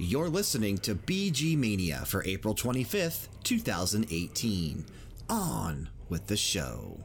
You're listening to BG Mania for April 25th, 2018. On with the show.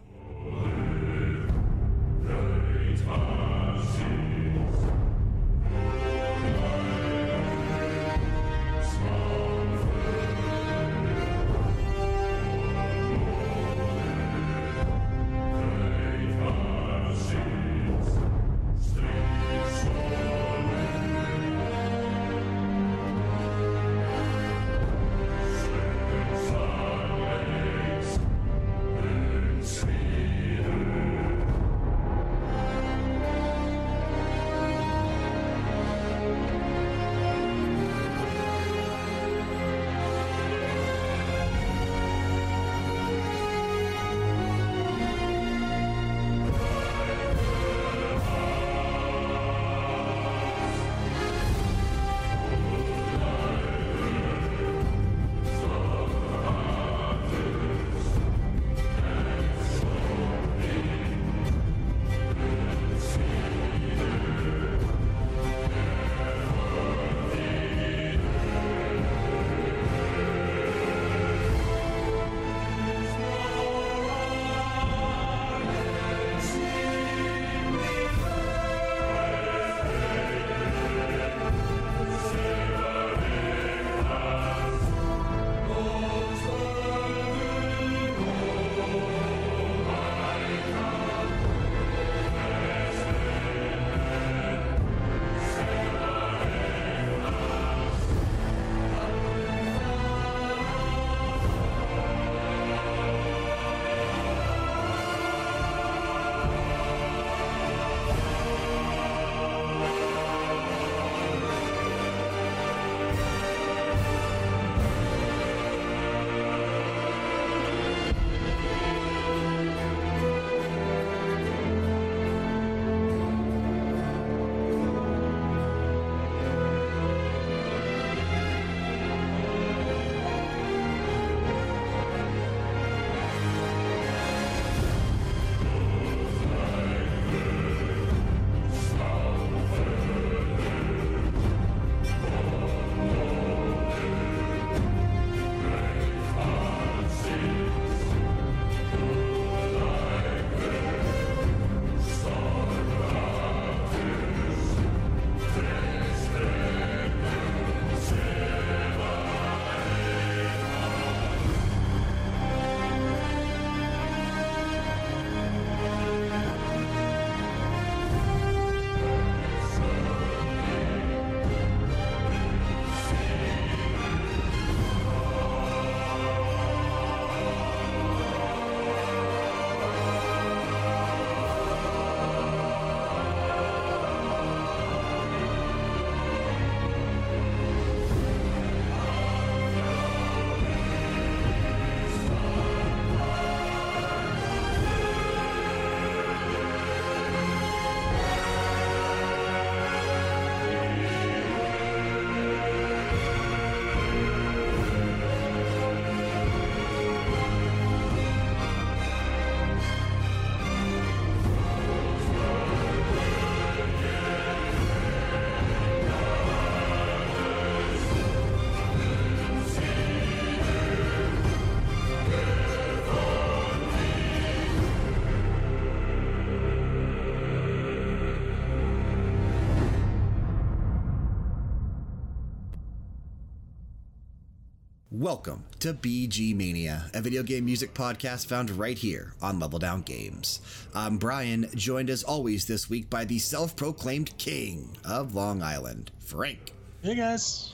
Welcome to BG Mania, a video game music podcast found right here on Level Down Games. I'm Brian, joined as always this week by the self proclaimed king of Long Island, Frank. Hey guys.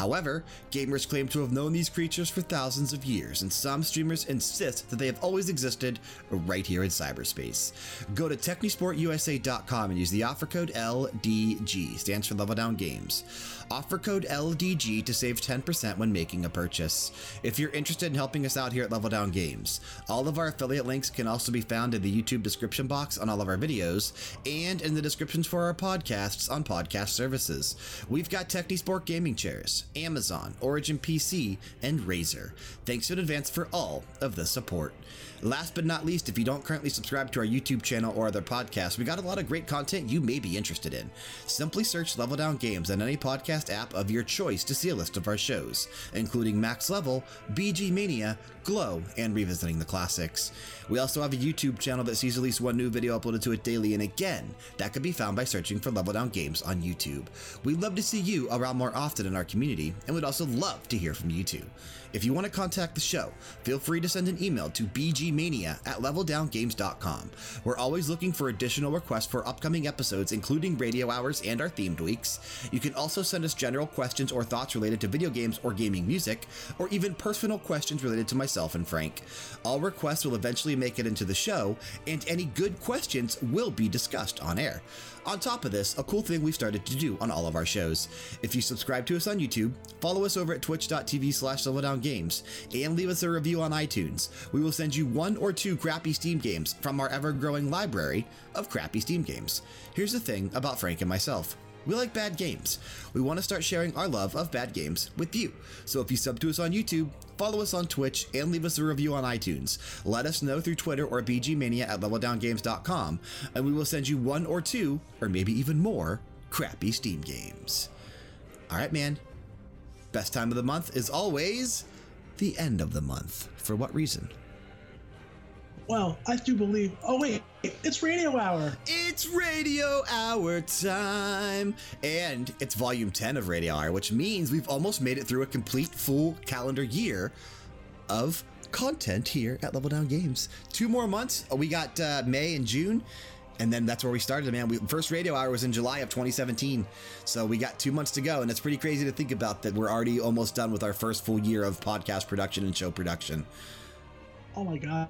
However, gamers claim to have known these creatures for thousands of years, and some streamers insist that they have always existed right here in cyberspace. Go to TechnisportUSA.com and use the offer code LDG, stands for Level Down Games. Offer code LDG to save 10% when making a purchase. If you're interested in helping us out here at Level Down Games, all of our affiliate links can also be found in the YouTube description box on all of our videos and in the descriptions for our podcasts on podcast services. We've got Technisport gaming chairs, Amazon, Origin PC, and Razer. Thanks in advance for all of the support. Last but not least, if you don't currently subscribe to our YouTube channel or other podcasts, we got a lot of great content you may be interested in. Simply search Level Down Games on any podcast app of your choice to see a list of our shows, including Max Level, BG Mania, Glow, and Revisiting the Classics. We also have a YouTube channel that sees at least one new video uploaded to it daily, and again, that can be found by searching for Level Down Games on YouTube. We'd love to see you around more often in our community, and we'd also love to hear from you too. If you want to contact the show, feel free to send an email to bgmania at leveldowngames.com. We're always looking for additional requests for upcoming episodes, including radio hours and our themed weeks. You can also send us general questions or thoughts related to video games or gaming music, or even personal questions related to and Frank. All requests will eventually make it into the show, and any good questions will be discussed on air. On top of this, a cool thing we've started to do on all of our shows. If you subscribe to us on YouTube, follow us over at twitch.tv slash games, and leave us a review on iTunes, we will send you one or two crappy Steam games from our ever growing library of crappy Steam games. Here's the thing about Frank and myself. We like bad games. We want to start sharing our love of bad games with you. So if you sub to us on YouTube, follow us on Twitch, and leave us a review on iTunes, let us know through Twitter or bgmania at leveldowngames.com, and we will send you one or two, or maybe even more, crappy Steam games. All right, man. Best time of the month is always the end of the month. For what reason? Well, I do believe. Oh, wait, it's radio hour. It's radio hour time. And it's volume 10 of radio hour, which means we've almost made it through a complete full calendar year of content here at Level Down Games. Two more months. We got uh, May and June. And then that's where we started, man. We, first radio hour was in July of 2017. So we got two months to go. And it's pretty crazy to think about that we're already almost done with our first full year of podcast production and show production. Oh my God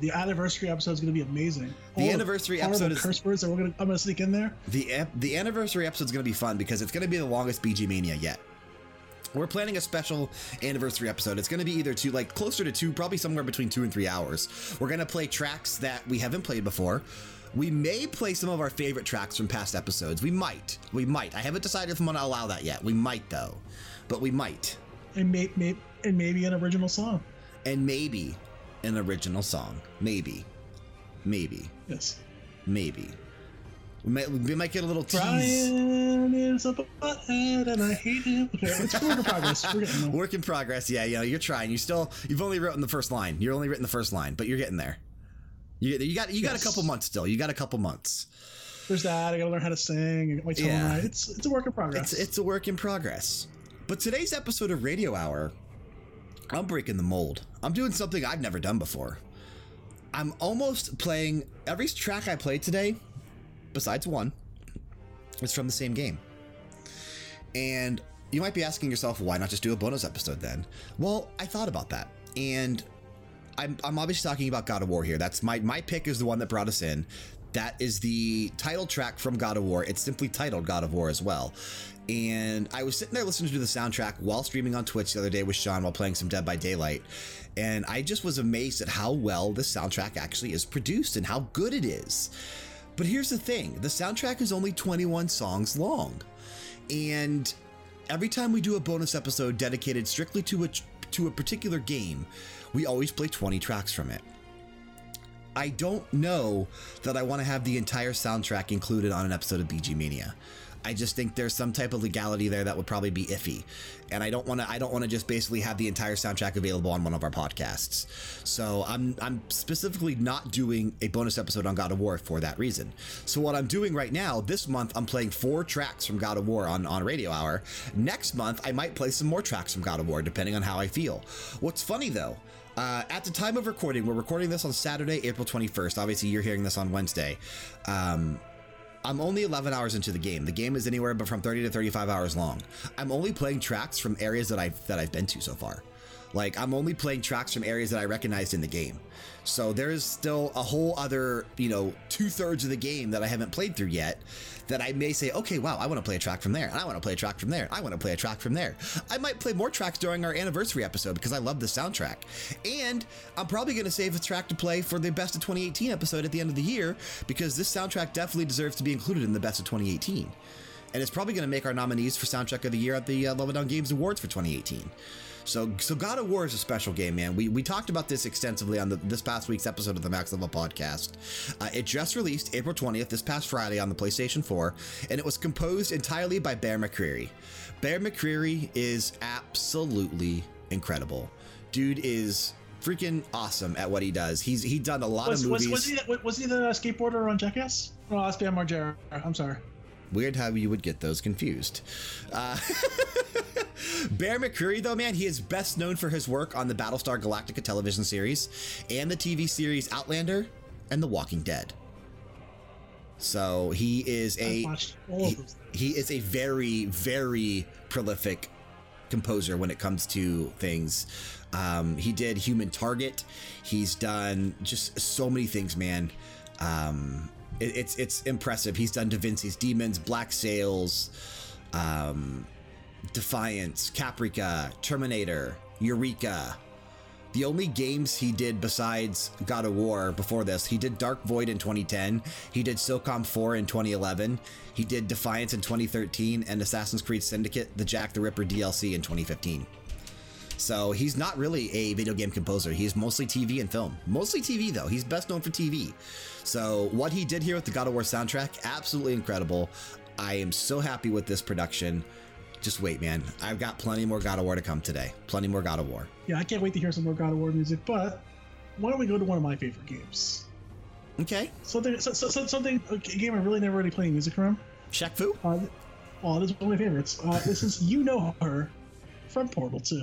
the anniversary episode is going to be amazing. The all anniversary the, episode is curse words that we're going to. I'm going to sneak in there. The the anniversary episode is going to be fun because it's going to be the longest BG Mania yet. We're planning a special anniversary episode. It's going to be either two, like closer to two, probably somewhere between two and three hours. We're going to play tracks that we haven't played before. We may play some of our favorite tracks from past episodes. We might. We might. I haven't decided if I'm going to allow that yet. We might, though. But we might. And, may, may, and maybe an original song. And maybe an original song. Maybe. Maybe. Yes. Maybe. We might, we might get a little tease. Brian is a butthead and I hate him. Okay, it's work in progress. We're getting there. Work in progress. Yeah, you know, you're trying. You still, you've only written the first line. You're only written the first line, but you're getting there. You, you got, you got a couple months still. You got a couple months. There's that. I got to learn how to sing. I got my tone yeah. right. It's, it's a work in progress. It's, it's a work in progress. But today's episode of Radio Hour I'm breaking the mold. I'm doing something I've never done before. I'm almost playing every track I played today, besides one, is from the same game. And you might be asking yourself, why not just do a bonus episode then? Well, I thought about that. And I'm, I'm obviously talking about God of War here. That's my, my pick is the one that brought us in. That is the title track from God of War. It's simply titled God of War as well. And I was sitting there listening to the soundtrack while streaming on Twitch the other day with Sean while playing some Dead by Daylight. And I just was amazed at how well the soundtrack actually is produced and how good it is. But here's the thing the soundtrack is only 21 songs long. And every time we do a bonus episode dedicated strictly to a, to a particular game, we always play 20 tracks from it. I don't know that I want to have the entire soundtrack included on an episode of BG Mania. I just think there's some type of legality there that would probably be iffy. And I don't want to I don't want to just basically have the entire soundtrack available on one of our podcasts. So I'm I'm specifically not doing a bonus episode on God of War for that reason. So what I'm doing right now, this month I'm playing four tracks from God of War on, on Radio Hour. Next month I might play some more tracks from God of War, depending on how I feel. What's funny though, uh, at the time of recording, we're recording this on Saturday, April 21st. Obviously, you're hearing this on Wednesday. Um, I'm only 11 hours into the game. The game is anywhere but from 30 to 35 hours long. I'm only playing tracks from areas that I've, that I've been to so far. Like, I'm only playing tracks from areas that I recognized in the game. So there's still a whole other, you know, two thirds of the game that I haven't played through yet that I may say, okay, wow, I want to play a track from there. And I want to play a track from there. I want to play a track from there. I might play more tracks during our anniversary episode because I love the soundtrack. And I'm probably going to save a track to play for the Best of 2018 episode at the end of the year because this soundtrack definitely deserves to be included in the Best of 2018. And it's probably going to make our nominees for Soundtrack of the Year at the uh, Level Down Games Awards for 2018. So, so God of War is a special game, man. We, we talked about this extensively on the, this past week's episode of the Max Level podcast. Uh, it just released April 20th, this past Friday on the PlayStation 4, and it was composed entirely by Bear McCreary. Bear McCreary is absolutely incredible. Dude is freaking awesome at what he does. He's he done a lot was, of movies. Was, was, he the, was he the skateboarder on Jackass? Oh, that's Bam Margera. I'm sorry. Weird how you would get those confused. Uh, Bear McCreary, though, man, he is best known for his work on the Battlestar Galactica television series and the TV series Outlander and The Walking Dead. So he is a he, he is a very very prolific composer when it comes to things. Um, he did Human Target. He's done just so many things, man. Um, it, it's it's impressive. He's done Da Vinci's Demons, Black Sails, um, Defiance, Caprica, Terminator, Eureka. The only games he did besides God of War before this, he did Dark Void in 2010, he did SOCOM 4 in 2011, he did Defiance in 2013, and Assassin's Creed Syndicate, the Jack the Ripper DLC in 2015. So he's not really a video game composer. He's mostly TV and film. Mostly TV, though. He's best known for TV. So what he did here with the God of War soundtrack, absolutely incredible. I am so happy with this production. Just wait, man. I've got plenty more God of War to come today. Plenty more God of War. Yeah, I can't wait to hear some more God of War music. But why don't we go to one of my favorite games? Okay. Something, so, so, something, a game I really never really played music from. Shaq Fu? Uh, oh, this is one of my favorites. Uh, this is You Know Her from Portal 2.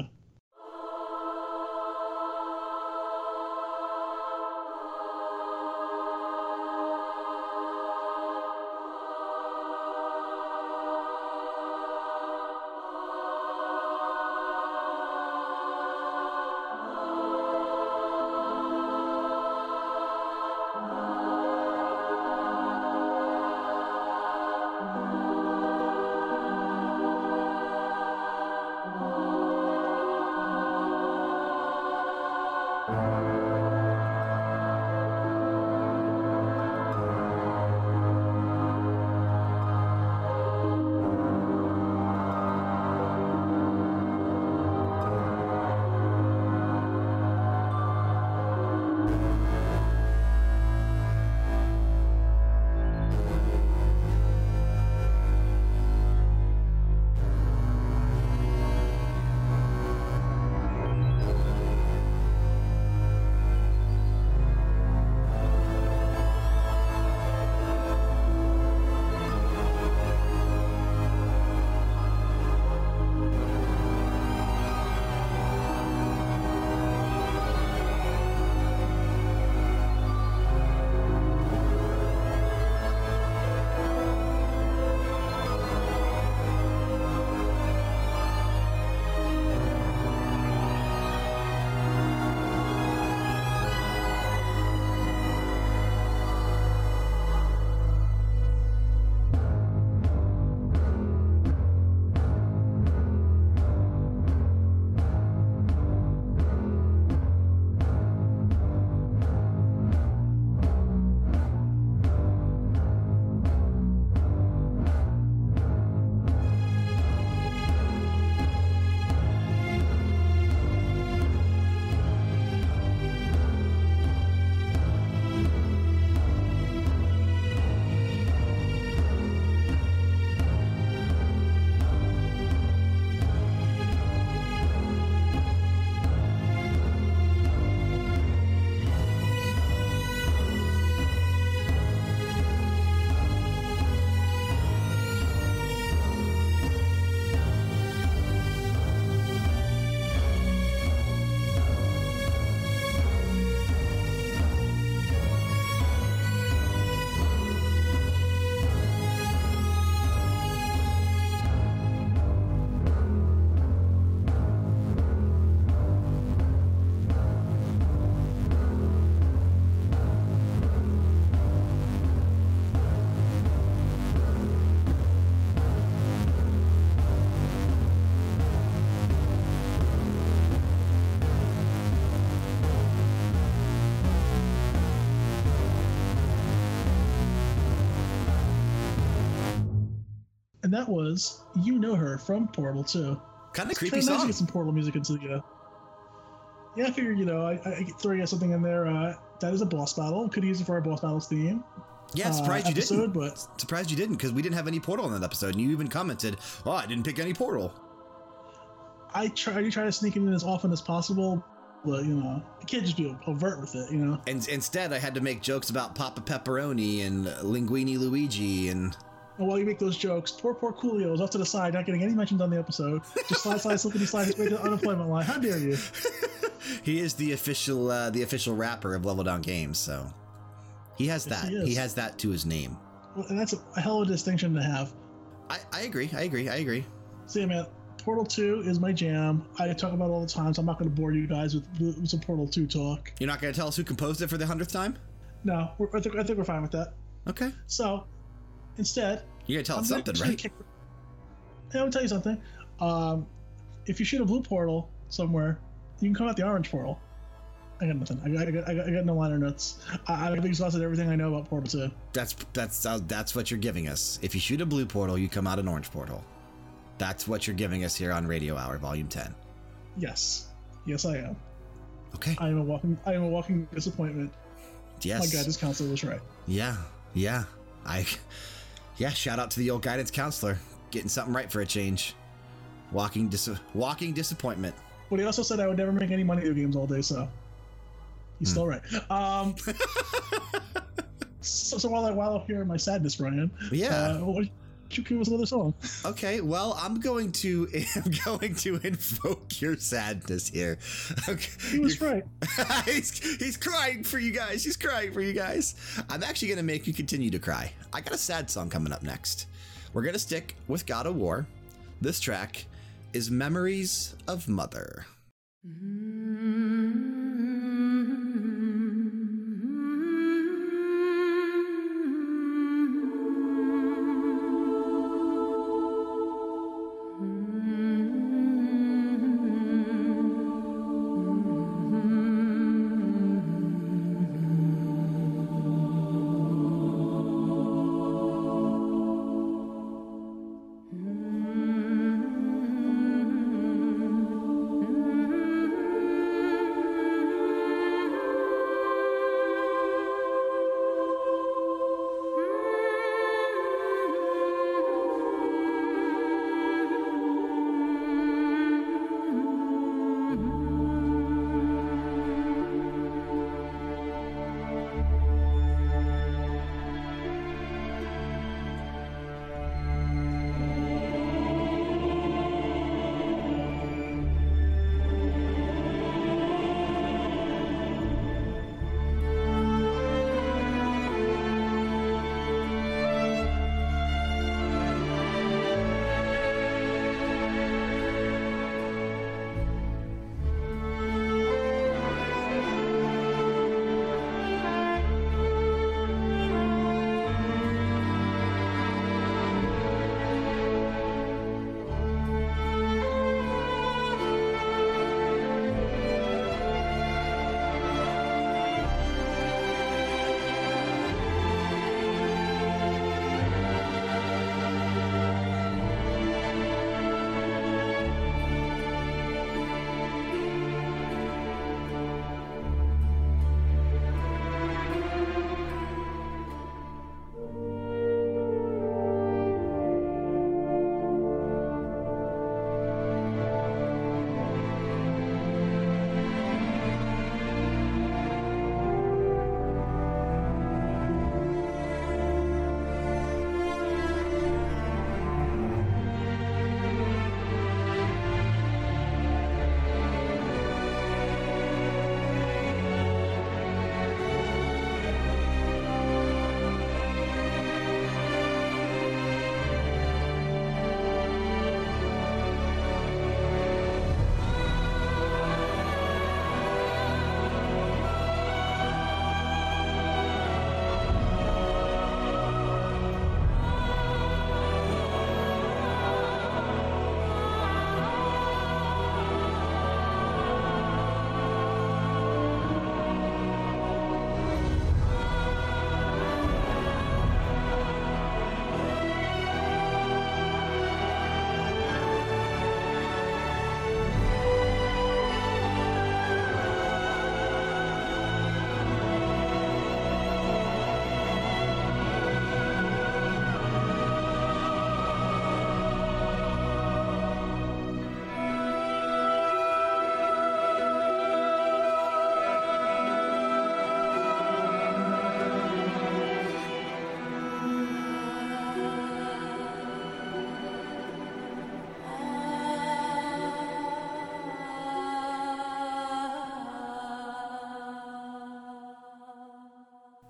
And that was "You Know Her" from Portal 2. Kind of creepy to song. get some Portal music into the. Uh, yeah, I figured you know I, I could throw you something in there. Uh, that is a boss battle. Could use it for our boss battles theme. Yeah, uh, surprised you episode, didn't. But Surprised you didn't because we didn't have any Portal in that episode, and you even commented, "Oh, I didn't pick any Portal." I try I do try to sneak it in as often as possible. But you know, I can't just be overt with it. You know. And instead, I had to make jokes about Papa Pepperoni and Linguini Luigi, and And while you make those jokes, poor poor Coolio is off to the side, not getting any mentions on the episode. Just slide, slide, slippity slide his way to the unemployment line. How dare you? he is the official uh, the official rapper of Level Down Games, so he has Yes, that. he He, has that to his name. Well, and that's a, hell of a distinction to have. I, I agree. I agree. I agree. See, man, Portal 2 is my jam. I talk about it all the time, so I'm not going to bore you guys with, with some Portal 2 talk. You're not going to tell us who composed it for the hundredth time? No, we're, I, think, I think we're fine with that. Okay. So, instead, You're going to tell I'm us something, right? kick- Hey, I'll tell you something. Um, if you shoot a blue portal somewhere, you can come out the orange portal. I got nothing. I got, I got, I got, I got no liner notes. I, I've exhausted everything I know about Portal 2. That's that's that's what you're giving us. If you shoot a blue portal, you come out an orange portal. That's what you're giving us here on Radio Hour, Volume 10. Yes. Yes, I am. Okay. I am a walking. I am a walking disappointment. Yes. My guidance counselor was right. Yeah. Yeah. I. Yeah. Shout out to the old guidance counselor, getting something right for a change. Walking dis walking disappointment. But he also said I would never make any money video games all day, so he's still right. Um, so, so while I wallow here in my sadness, Brian, Yeah. uh, what give us another song? Okay, well, I'm going to I'm going to invoke your sadness here. Okay, He was You're- right. he's, he's crying for you guys. He's crying for you guys. I'm actually going to make you continue to cry. I got a sad song coming up next. We're going to stick with God of War. This track is Memories of Mother. Mm-hmm.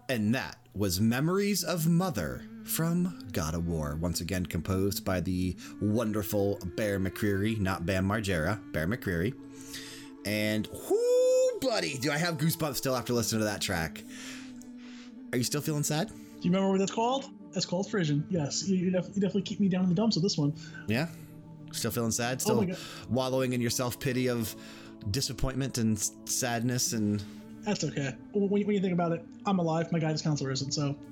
And that was Memories of Mother from God of War, once again composed by the wonderful Bear McCreary, not Bam Margera, Bear McCreary. And whoo, buddy, do I have goosebumps still after listening to that track? Are you still feeling sad? Do you remember what that's called? That's called frisson. Yes, you, you, def you definitely keep me down in the dumps with this one. Yeah? Still feeling sad? Oh Still God. wallowing in your self pity of disappointment and sadness and. That's okay. When, when you think about it, I'm alive. My guidance counselor isn't, so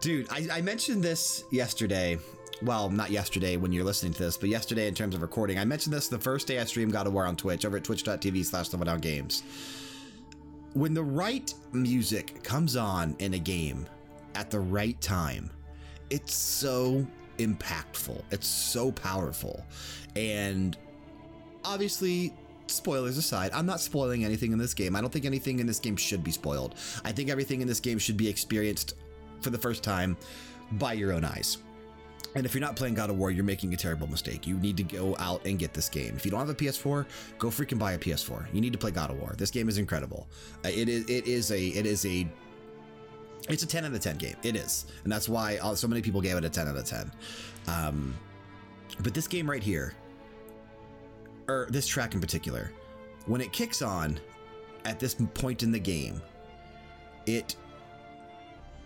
Dude, I, I mentioned this yesterday. Well, not yesterday when you're listening to this, but yesterday in terms of recording. I mentioned this the first day I streamed God of War on Twitch over at twitch.tv slash Down Games. When the right music comes on in a game at the right time, it's so impactful. It's so powerful. And obviously, spoilers aside, I'm not spoiling anything in this game. I don't think anything in this game should be spoiled. I think everything in this game should be experienced for the first time by your own eyes. And if you're not playing God of War, you're making a terrible mistake. You need to go out and get this game. If you don't have a PS4, go freaking buy a PS4. You need to play God of War. This game is incredible. Uh, It is. It is a. It is a. It's a 10 out of 10 game. It is, and that's why uh, so many people gave it a 10 out of 10. Um, but this game right here, or this track in particular, when it kicks on at this point in the game, it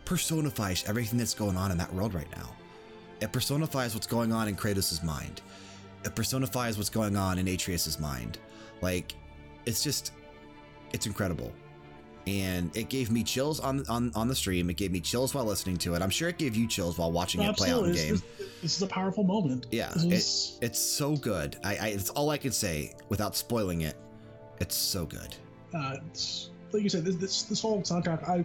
personifies everything that's going on in that world right now. It personifies what's going on in Kratos' mind. It personifies what's going on in Atreus' mind. Like, it's just, it's incredible. And it gave me chills on, on, on the stream. It gave me chills while listening to it. I'm sure it gave you chills while watching it play out in game. This, this, is a powerful moment. Yeah, This it, is- it's so good. I, I, it's all I can say without spoiling it. It's so good. uh, it's, like you said, this, this this whole soundtrack, I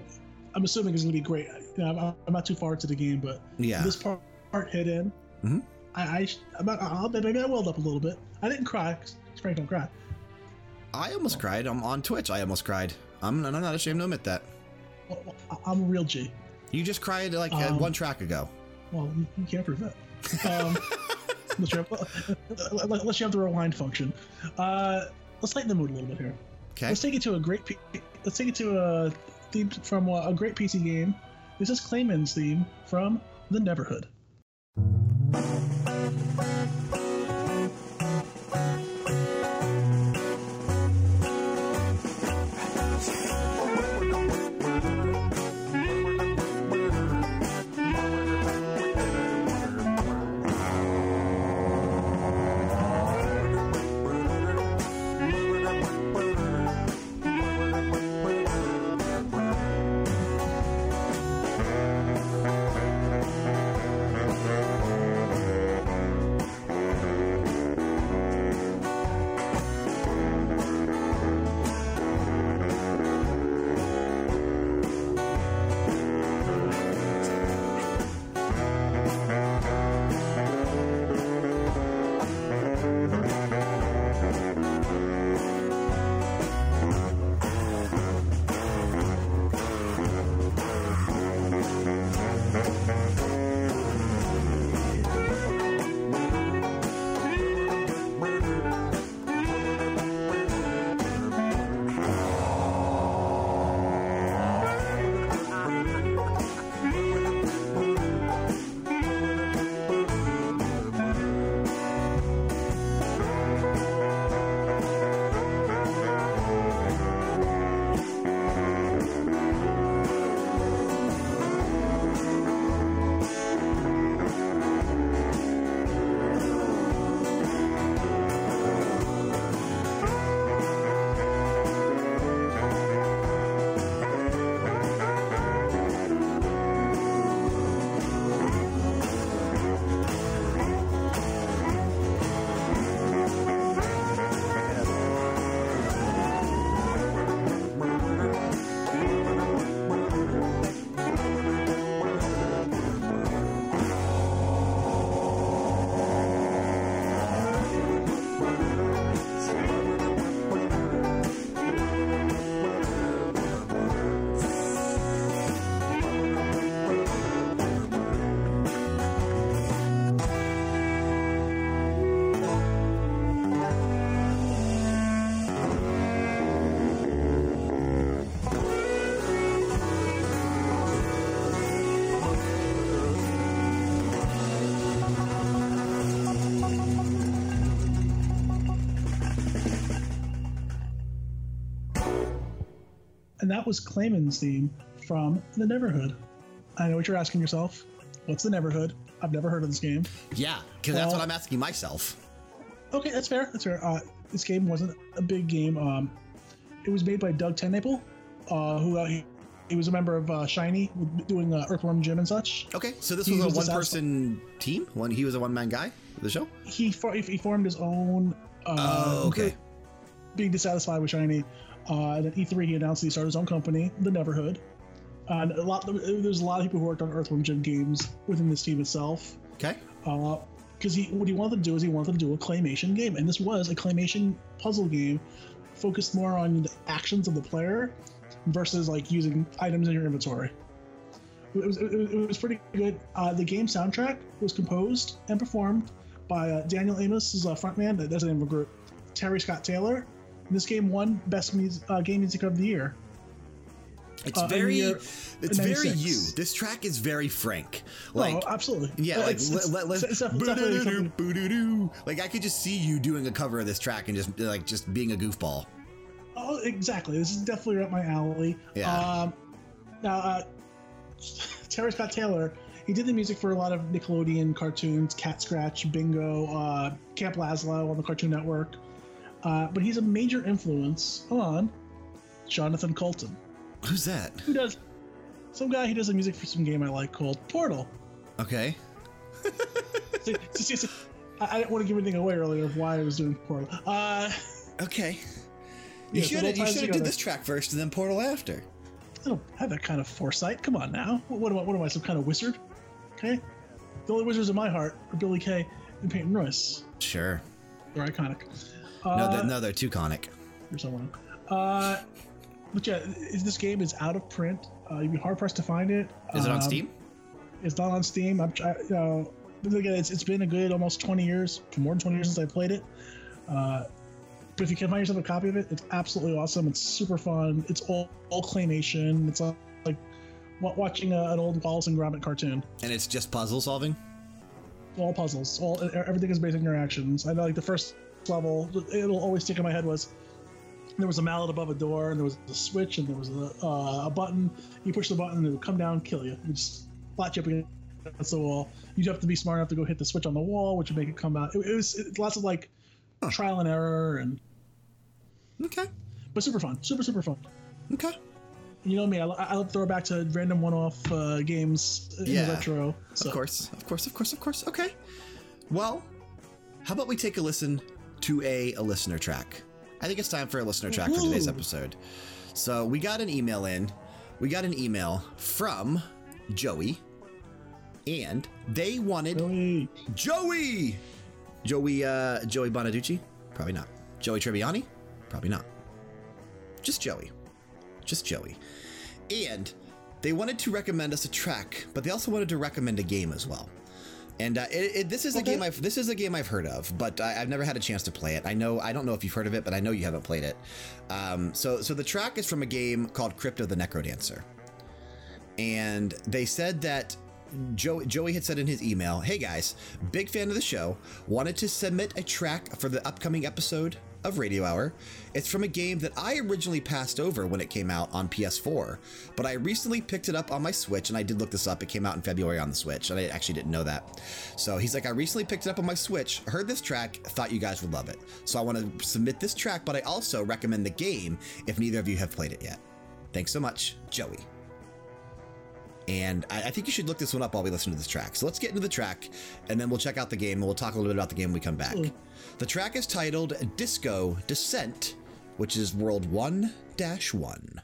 I'm assuming is going to be great. You know, I'm, I'm not too far into the game, but Yeah. this part, part hit in. Mhm. I, I I'm not, I'll, maybe I welled up a little bit. I didn't cry. 'cause Frank don't cry. I almost cried. I'm on Twitch. I almost cried. I'm, I'm not ashamed to admit that. Well, I'm a real G. You just cried like uh, Um, one track ago. Well, you, you can't prove that. Um, unless, you have, unless you have the rewind function. Uh, let's lighten the mood a little bit here. Okay. Let's take it to a great. P- let's take it to a theme from a, a great PC game. This is Klaymen's theme from The Neverhood. That was Klaymen's theme from The Neverhood. I know what you're asking yourself. What's The Neverhood? I've never heard of this game. Yeah, because that's Well- what I'm asking myself. Okay, that's fair. That's fair. Uh, this game wasn't a big game. Um, it was made by Doug TenNapel, uh, who uh, he, he was a member of uh, Shiny, doing uh, Earthworm Jim and such. Okay, so this He was a one-person team? One, he was a one man guy for the show? He for, he formed his own. Uh, Oh, okay. Being dissatisfied with Shiny, uh, and at E3 he announced he started his own company, The Neverhood. And a lot, there's a lot of people who worked on Earthworm Jim games within this team itself. Okay. because he what he wanted to do is he wanted to do a claymation game, and this was a claymation puzzle game focused more on the actions of the player versus like using items in your inventory. It was, it was, it was pretty good. Uh, the game soundtrack was composed and performed by uh, Daniel Amos, is a frontman. That's the name of a group. Terry Scott Taylor. This game won Best Mus- uh, Game Music of the Year. It's Uh, very, it's very you. This track is very frank. Like, oh, absolutely. yeah, like it's- let, it's- let, let's, it's def- definitely something- boo-doo-doo. like I could just see you doing a cover of this track and just like just being a goofball. Oh, exactly. This is definitely right up my alley. Yeah. Um, now, uh, Terry Scott Taylor, he did the music for a lot of Nickelodeon cartoons, Cat Scratch, Bingo, uh, Camp Lazlo on the Cartoon Network. Uh, but he's a major influence on Jonathan Coulton, Who's that? who does some guy who does the music for some game I like called Portal. Okay. So- so- so- I, I didn't want to give anything away earlier of why I was doing Portal. Uh, Okay. You Yeah, should have you should have did this track first and then Portal after. I don't have that kind of foresight. Come on now. What, what am I? What am I? Some kind of wizard? Okay. The only wizards in my heart are Billie Kay and Peyton Royce. Sure. They're iconic. No, Uh, they're, no, they're too conic. You're someone. Uh, but yeah, is- this game is out of print. Uh, you'd be hard pressed to find it. Is it on Um, Steam? It's not on Steam. I'm, I, you know, again, it's, it's been a good almost 20 years, more than 20 years since I played it. Uh, but if you can find yourself a copy of it, it's absolutely awesome. It's super fun. It's all, all claymation. It's all, like watching a, an old Wallace and Gromit cartoon. And it's just puzzle solving. all puzzles. All everything is based on your actions. I know, like the first level, it'll always stick in my head was there was a mallet above a door, and there was a switch, and there was a, uh, a button. You push the button, and it would come down, kill you. It just flat you up against the wall. You'd have to be smart enough to go hit the switch on the wall, which would make it come out. It, it was it, lots of like trial and error, and Okay. but super fun, super super fun. Okay. You know me, I, I love to throw back to random one-off uh, games in Yeah, the retro. So. Of course, of course, of course, of course. Okay. Well, how about we take a listen to a, a listener track? I think it's time for a listener track for today's episode. So we got an email in. We got an email from Joey, and they wanted Really? Joey. Joey. Uh, Joey Bonaducci? Probably not. Joey Tribbiani? Probably not. Just Joey. Just Joey. And they wanted to recommend us a track, but they also wanted to recommend a game as well. And uh, it, it, this is a game I've this is a game I've heard of, but I, I've never had a chance to play it. I know I don't know if you've heard of it, but I know you haven't played it. Um, so so the track is from a game called Crypt of the NecroDancer, and they said that Joey, Joey had said in his email, Hey guys, big fan of the show. Wanted to submit a track for the upcoming episode of Radio Hour. It's from a game that I originally passed over when it came out on PS4, but I recently picked it up on my Switch, and I did look this up. It came out in February on the Switch, and I actually didn't know that. So he's like, I recently picked it up on my Switch, heard this track, thought you guys would love it. So I want to submit this track, but I also recommend the game if neither of you have played it yet. Thanks so much, Joey. And I, think you should look this one up while we listen to this track. So let's get into the track, and then we'll check out the game, and we'll talk a little bit about the game when we come back. Hmm. The track is titled Disco Descent, which is World 1 1.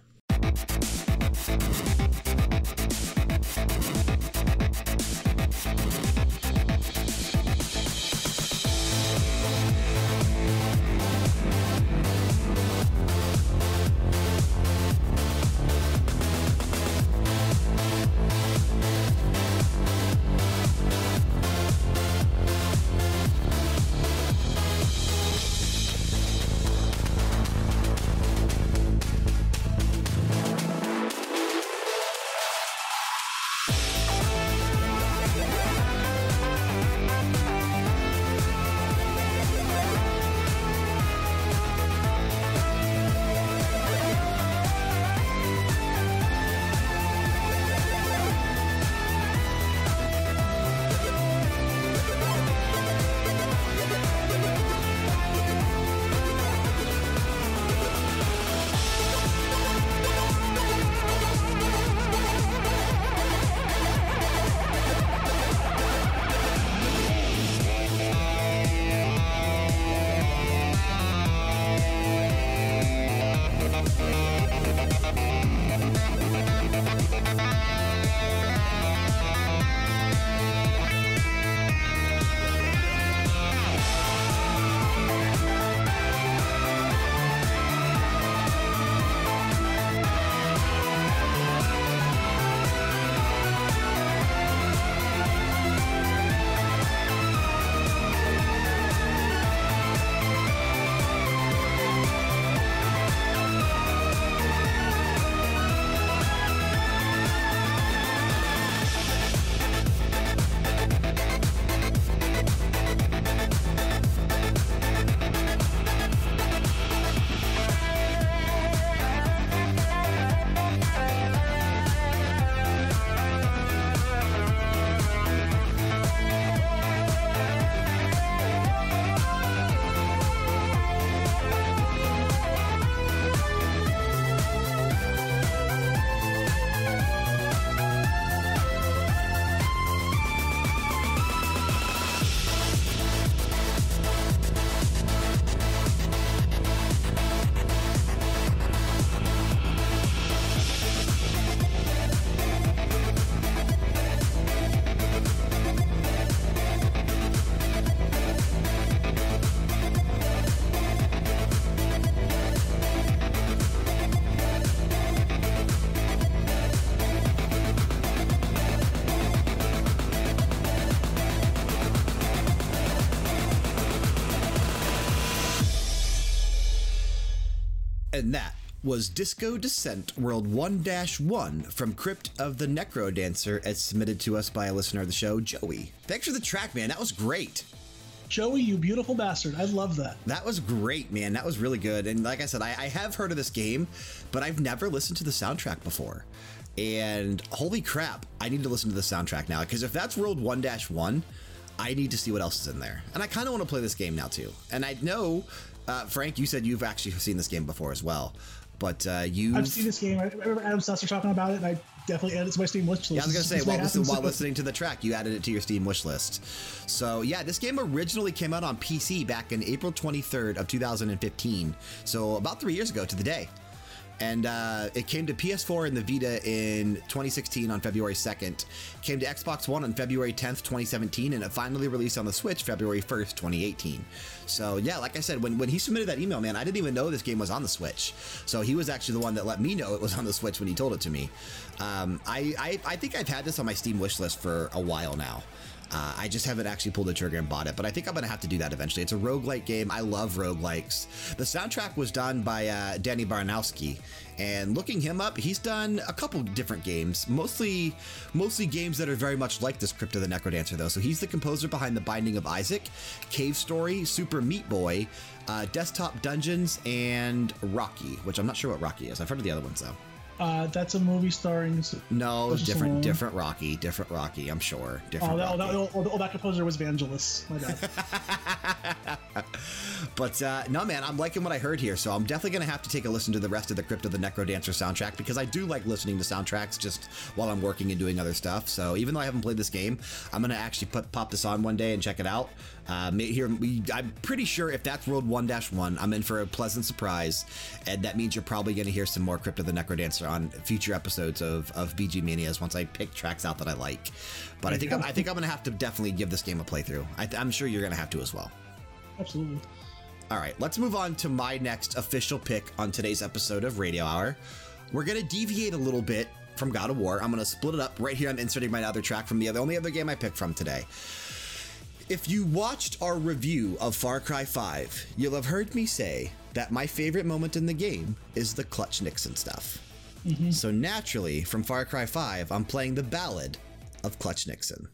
And that was Disco Descent World 1 1 from Crypt of the NecroDancer, as submitted to us by a listener of the show, Joey. Thanks for the track, man. That was great. Joey, you beautiful bastard. I love that. That was great, man. That was really good. And like I said, I, I have heard of this game, but I've never listened to the soundtrack before. And holy crap, I need to listen to the soundtrack now because if that's World 1 1, I need to see what else is in there. And I kind of want to play this game now, too. And I know, uh, Frank, you said you've actually seen this game before as well. But uh, you. I've seen this game. I remember Adam Susser talking about it, and I definitely added it to my Steam wish list. Yeah, I was going to say, while, listen, while listening to the track, you added it to your Steam wish list. So, yeah, this game originally came out on PC back in April 23rd of 2015. So, about three years ago to the day. And uh, it came to PS4 and the Vita in 2016 on February 2nd. Came to Xbox One on February 10th, 2017, and it finally released on the Switch February 1st, 2018. So, yeah, like I said, when, when he submitted that email, man, I didn't even know this game was on the Switch. So, he was actually the one that let me know it was on the Switch when he told it to me. Um, I, I, I think I've had this on my Steam wish list for a while now. Uh, I just haven't actually pulled the trigger and bought it, but I think I'm going to have to do that eventually. It's a roguelike game. I love roguelikes. The soundtrack was done by uh, Danny Baranowski, and looking him up, he's done a couple different games, mostly mostly games that are very much like this Crypt of the NecroDancer, though. So he's the composer behind The Binding of Isaac, Cave Story, Super Meat Boy, uh, Desktop Dungeons, and Rocky, which I'm not sure what Rocky is. I've heard of the other ones, though. Uh, that's a movie starring. No, different, different Rocky, different Rocky. I'm sure. Different. Oh, that, oh, oh, oh, that composer was Vangelis. My bad. but uh, no, man, I'm liking what I heard here, so I'm definitely gonna have to take a listen to the rest of the Crypt of the NecroDancer soundtrack because I do like listening to soundtracks just while I'm working and doing other stuff. So even though I haven't played this game, I'm gonna actually put pop this on one day and check it out. Uh, here, we, I'm pretty sure if that's World 1 1, I'm in for a pleasant surprise. And that means you're probably going to hear some more Crypt of the NecroDancer on future episodes of, of BG Manias once I pick tracks out that I like. But I think, I'm, I think I'm going to have to definitely give this game a playthrough. I, I'm sure you're going to have to as well. Absolutely. All right, let's move on to my next official pick on today's episode of Radio Hour. We're going to deviate a little bit from God of War. I'm going to split it up right here. I'm inserting my other track from the other, only other game I picked from today. If you watched our review of Far Cry 5, you'll have heard me say that my favorite moment in the game is the Clutch Nixon stuff. Mm -hmm. So naturally, from Far Cry 5, I'm playing the ballad of Clutch Nixon.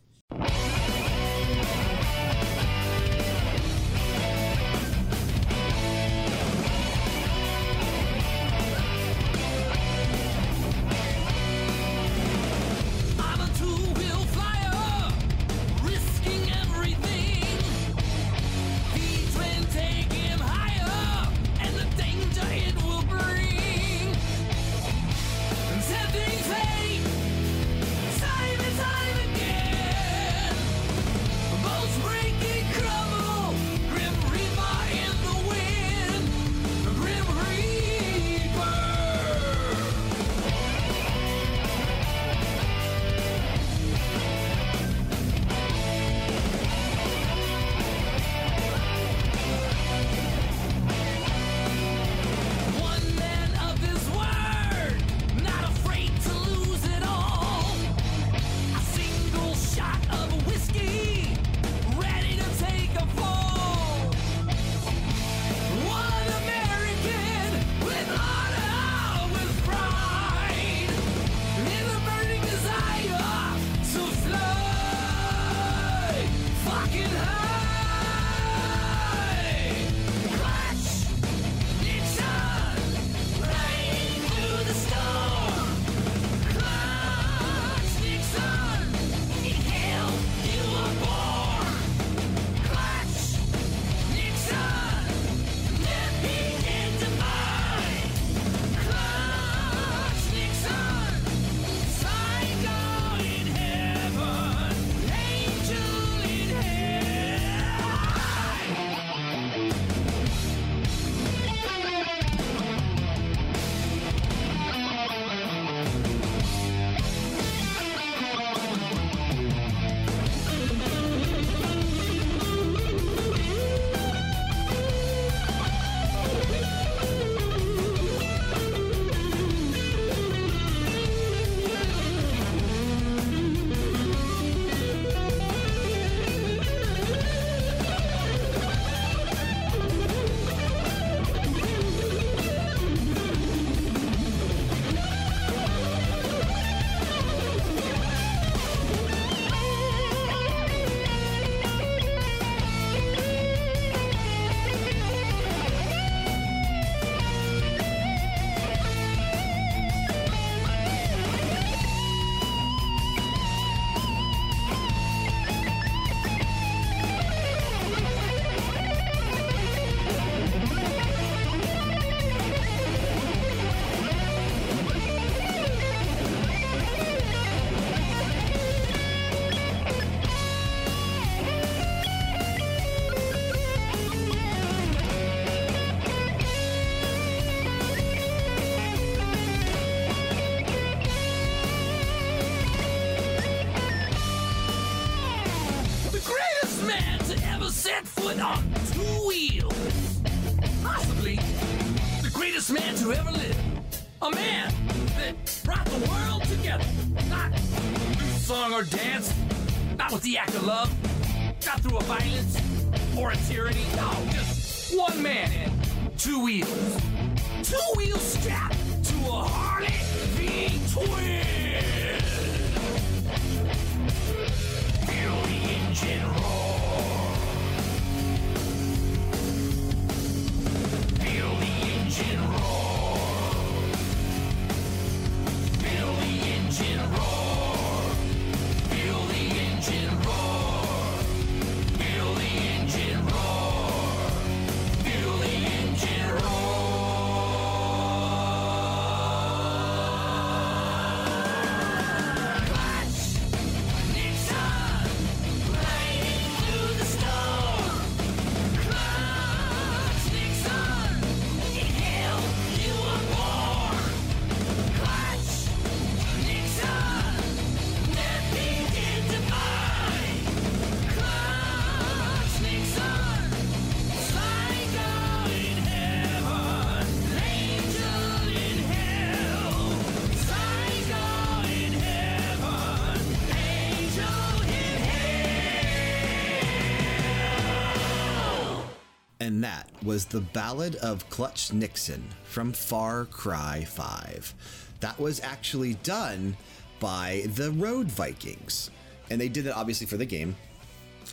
And that was the Ballad of Clutch Nixon from Far Cry 5. That was actually done by the Road Vikings. And they did it obviously for the game.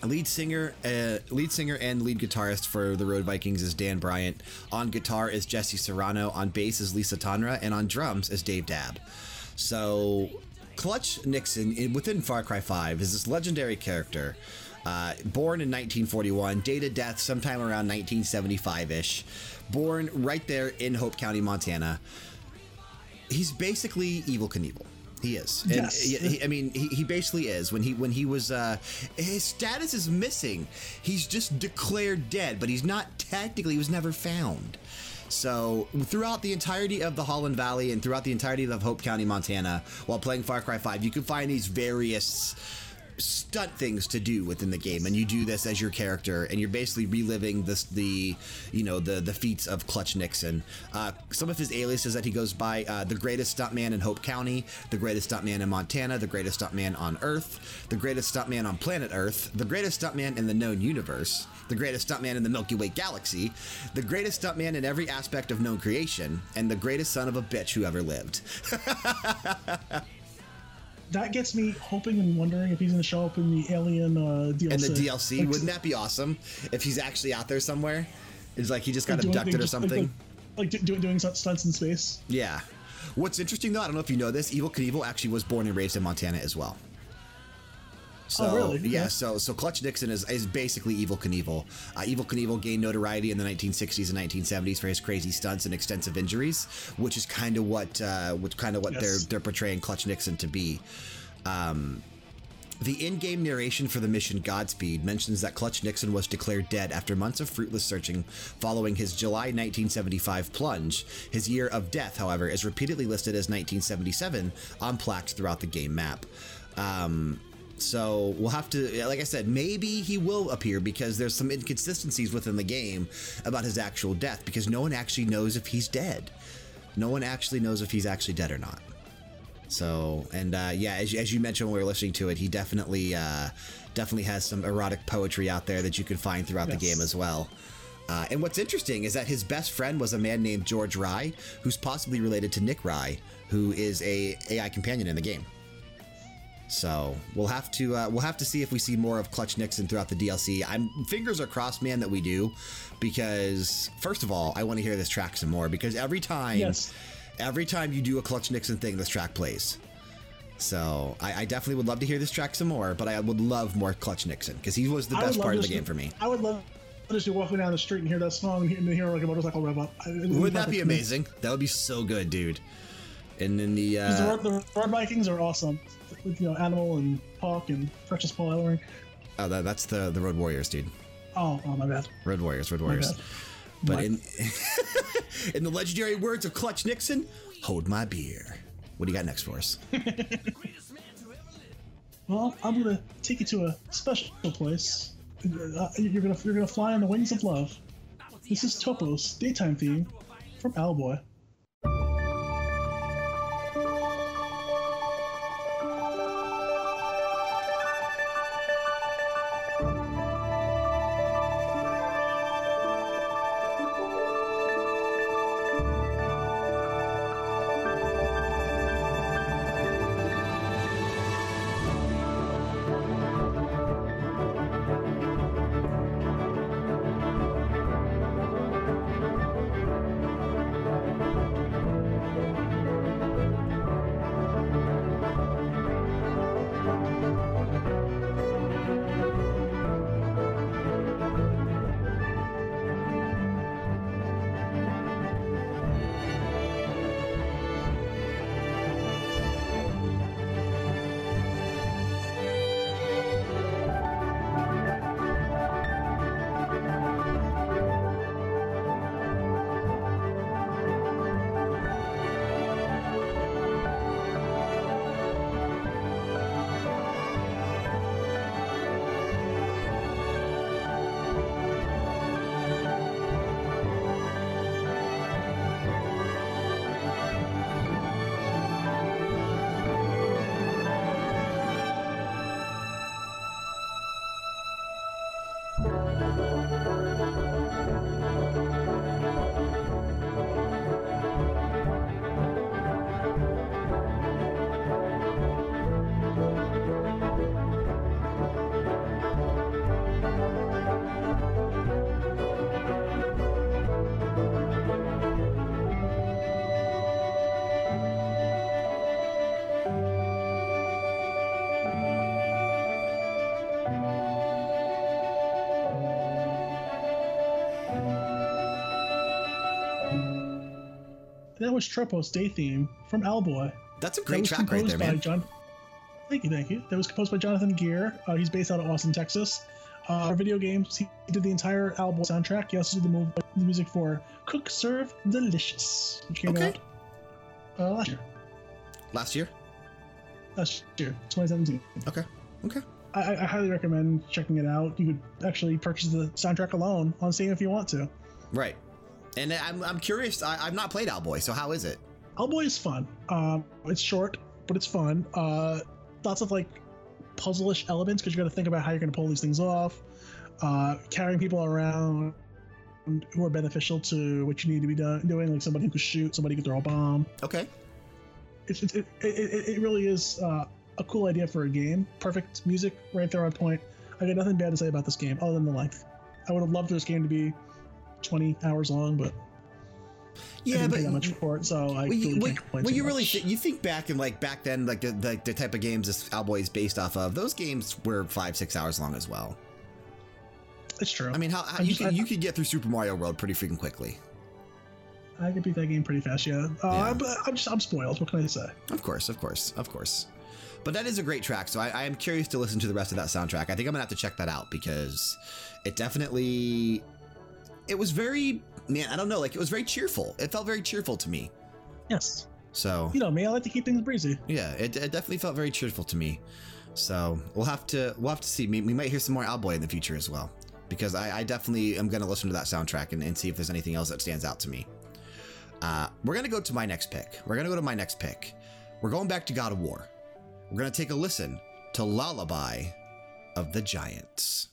Lead singer, uh, lead singer and lead guitarist for the Road Vikings is Dan Bryant. On guitar is Jesse Serrano. On bass is Lisa Tanra, and on drums is Dave Dabb. So, Clutch Nixon in, within Far Cry 5 is this legendary character. Uh, born in 1941, dated death sometime around 1975 ish. Born right there in Hope County, Montana. He's basically Evel Knievel. He is. And Yes. he- I mean, he, he basically is. When he when he was, uh, his status is missing. He's just declared dead, but he's not technically. He was never found. So throughout the entirety of the Holland Valley and throughout the entirety of Hope County, Montana, while playing Far Cry 5, you can find these various stunt things to do within the game and you do this as your character and you're basically reliving this the you know the the feats of clutch nixon. Uh, some of his aliases that he goes by uh, the greatest stuntman in hope county the greatest stuntman in montana the greatest stuntman on earth the greatest stuntman on planet earth the greatest stuntman in the known universe the greatest stuntman in the milky way galaxy the greatest stuntman in every aspect of known creation and the greatest son of a bitch who ever lived That gets me hoping and wondering if he's going to show up in the Alien uh, DLC. And the DLC, Like, wouldn't that be awesome if he's actually out there somewhere? It's like he just got abducted things- or something. Like, like, do- doing doing stunts in space. yeah. What's interesting though, I don't know if you know this, Evel Knievel actually was born and raised in Montana as well. So, Oh, really? Yeah, Okay. so so Clutch Nixon is, is basically Evel Knievel. Uh, Evel Knievel gained notoriety in the 1960s and 1970s for his crazy stunts and extensive injuries, which is kind of what uh, which kind of what Yes. they're they're portraying Clutch Nixon to be. Um, The in game narration for the mission Godspeed mentions that Clutch Nixon was declared dead after months of fruitless searching following his July 1975 plunge. His year of death, however, is repeatedly listed as 1977 on plaques throughout the game map. Um, so we'll have to, like I said, maybe he will appear because there's some inconsistencies within the game about his actual death because no one actually knows if he's dead. No one actually knows if he's actually dead or not. So, and uh, yeah, as, as you mentioned when we were listening to it, he definitely, uh, definitely has some erotic poetry out there that you can find throughout the game as well. Uh, and what's interesting is that his best friend was a man named George Rye, who's possibly related to Nick Rye, who is a AI companion in the game. So we'll have to uh, we'll have to see if we see more of Clutch Nixon throughout the DLC. I'm fingers are crossed, man, that we do, because first of all, I want to hear this track some more because every time, Yes. every time you do a Clutch Nixon thing, this track plays. So I, I definitely would love to hear this track some more, but I would love more Clutch Nixon because he was the best part of the game for me. I would love to just be walking down the street and hear that song and hear, hear like a motorcycle rev up. Would Wouldn't that be perfect for me. amazing? That would be so good, dude. And then the uh, the, Red, the Red Vikings are awesome. With, you know, Animal and Hawk and Precious Paul Ellering. oh, that, that's the the Road Warriors, dude. Oh, oh, my bad. Road Warriors, Road Warriors. But My- in in the legendary words of Clutch Nixon, hold my beer. What do you got next for us? Well, I'm gonna take you to a special place uh, you're gonna you're gonna fly on the wings of love. This is Topos daytime theme from Owlboy. That was Tropos Day theme from Owlboy. That's a great was track right there, man. John. Thank you, thank you. That was composed by Jonathan Geer. Uh, he's based out of Austin, Texas. Uh, for video games, he did the entire album soundtrack. He also did the, move, the music for Cook Serve Delicious, which came Okay. out uh, last year. Last year? Last year, 2017. Okay. Okay. I, I I highly recommend checking it out. You could actually purchase the soundtrack alone on Steam if you want to. Right. And I'm, I'm curious. I, I've not played Owlboy, so how is it? Owlboy is fun. Um, it's short, but it's fun. Uh, lots of like puzzle-ish elements because you got to think about how you're going to pull these things off. Uh, carrying people around who are beneficial to what you need to be do- doing, like somebody who can shoot, somebody who can throw a bomb. Okay. It's, it's, it, it, it, it really is uh, a cool idea for a game. Perfect music, right there on point. I got nothing bad to say about this game other than the length. I would have loved this game to be 20 hours long, but I Yeah, didn't but pay that much for it, so I well, really well, can't well, you really th- you think back and like back then, like the, the the type of games this Owlboy is based off of. Those games were five six hours long as well. It's true. I mean, how, how you just- could, I- you could get through Super Mario World pretty freaking quickly. I could beat that game pretty fast, yeah. Uh, Yeah. But I'm just I'm spoiled. What can I say? Of course, of course, of course. But that is a great track, so I, I am curious to listen to the rest of that soundtrack. I think I'm gonna have to check that out because it definitely, it was very, man, I don't know, like it was very cheerful. It felt very cheerful to me. Yes. So You know me. I like to keep things breezy. yeah, it, it definitely felt very cheerful to me. So we'll have to we'll have to see. We we might hear some more Owlboy in the future as well, because I, I definitely am gonna listen to that soundtrack and, and see if there's anything else that stands out to me. Uh, we're gonna go to my next pick. We're gonna go to my next pick. We're going back to God of War. We're gonna take a listen to Lullaby of the Giants.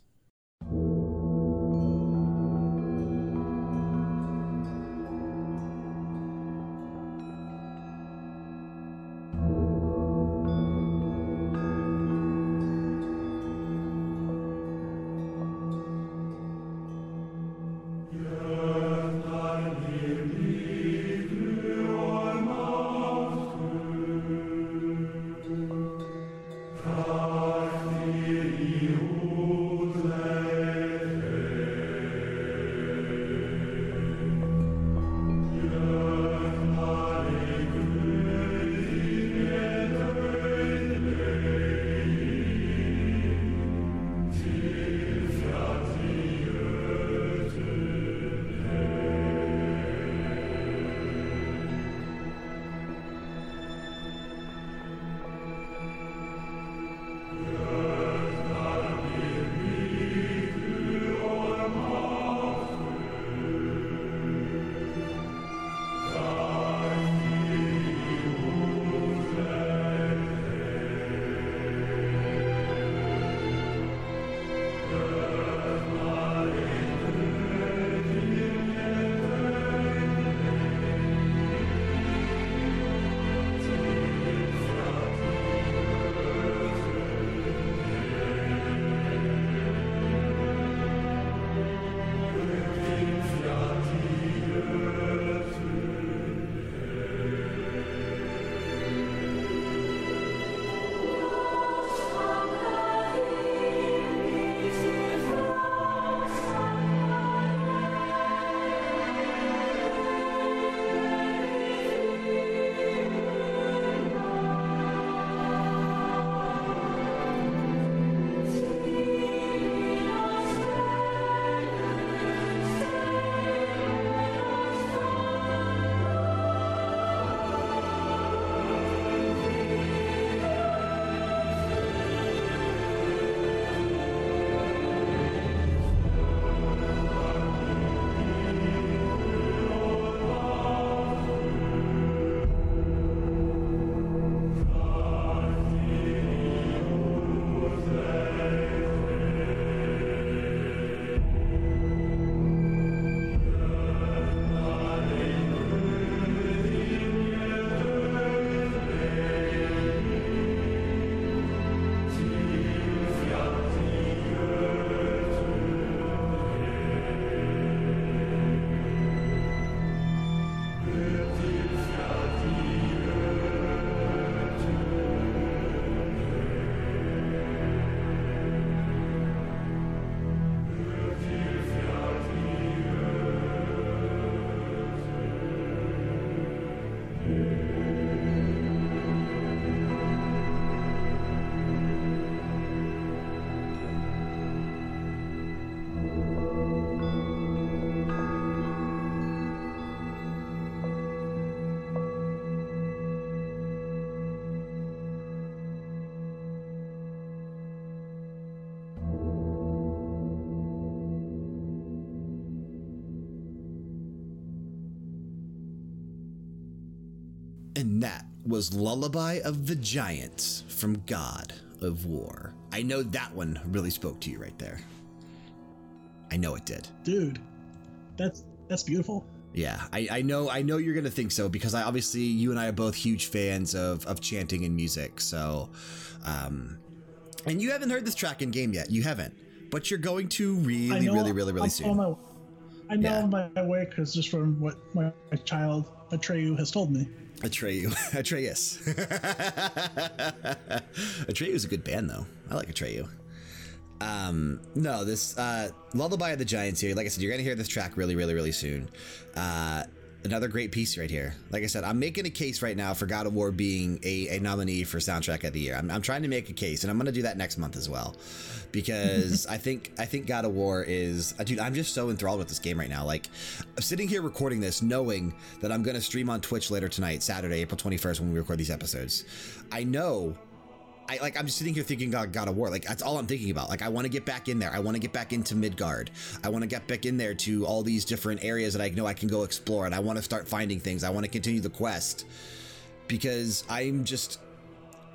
And that was Lullaby of the Giants from God of War. I know that one really spoke to you right there. I know it did. Dude, that's that's beautiful. Yeah, I, I know I know you're gonna think so because I obviously you and I are both huge fans of, of chanting and music. So, um, and you haven't heard this track in game yet. You haven't, but you're going to really, really, really, really I'm soon. On my, I know Yeah. on my way because just from what my, my child Atreyu has told me. Atreyu, Atreus. Atreyu is a good band though. I like Atreyu. Um, no, this uh, Lullaby of the Giants here. Like I said, you're gonna hear this track really, really, really soon. Uh, another great piece right here. Like I said, I'm making a case right now for God of War being a, a nominee for soundtrack of the year. I'm, I'm trying to make a case, and I'm gonna do that next month as well, because I think I think God of War is, uh, dude. I'm just so enthralled with this game right now. Like, I'm sitting here recording this, knowing that I'm gonna stream on Twitch later tonight, Saturday, April 21st, when we record these episodes. I know I like I'm just sitting here thinking God, God of War. Like that's all I'm thinking about. Like I want to get back in there. I want to get back into Midgard. I want to get back in there to all these different areas that I know I can go explore and I want to start finding things. I want to continue the quest because I'm just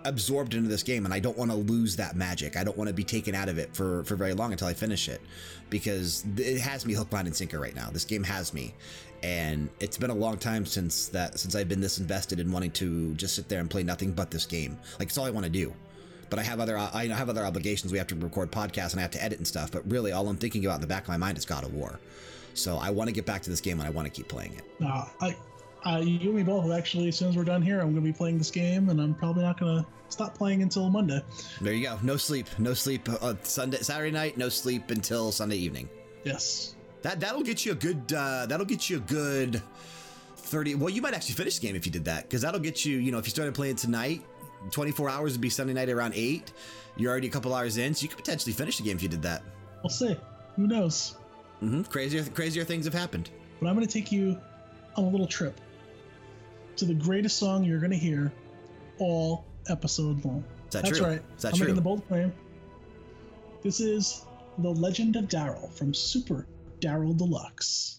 absorbed into this game and I don't want to lose that magic. I don't want to be taken out of it for for very long until I finish it because it has me hook, line, and sinker right now. This game has me, and it's been a long time since that since I've been this invested in wanting to just sit there and play nothing but this game. Like it's all I want to do. But I have other I have other obligations. We have to record podcasts and I have to edit and stuff. But really, all I'm thinking about in the back of my mind is God of War. So I want to get back to this game and I want to keep playing it. Uh, I, uh, you and me both. Actually, as soon as we're done here, I'm going to be playing this game, and I'm probably not going to stop playing until Monday. There you go. No sleep. No sleep. Uh, Sunday, Saturday night. No sleep until Sunday evening. Yes. That that'll get you a good. Uh, that'll get you a good thirty. Well, you might actually finish the game if you did that, because that'll get you. You know, if you started playing tonight, twenty four hours would be Sunday night around eight. You're already a couple hours in, so you could potentially finish the game if you did that. We'll see. Who knows? hmm Crazier, crazier things have happened. But I'm going to take you on a little trip to the greatest song you're going to hear all episode long. Is that That's true? right. Is that I'm true? making the bold claim. This is The Legend of Daryl from Super Daryl Deluxe.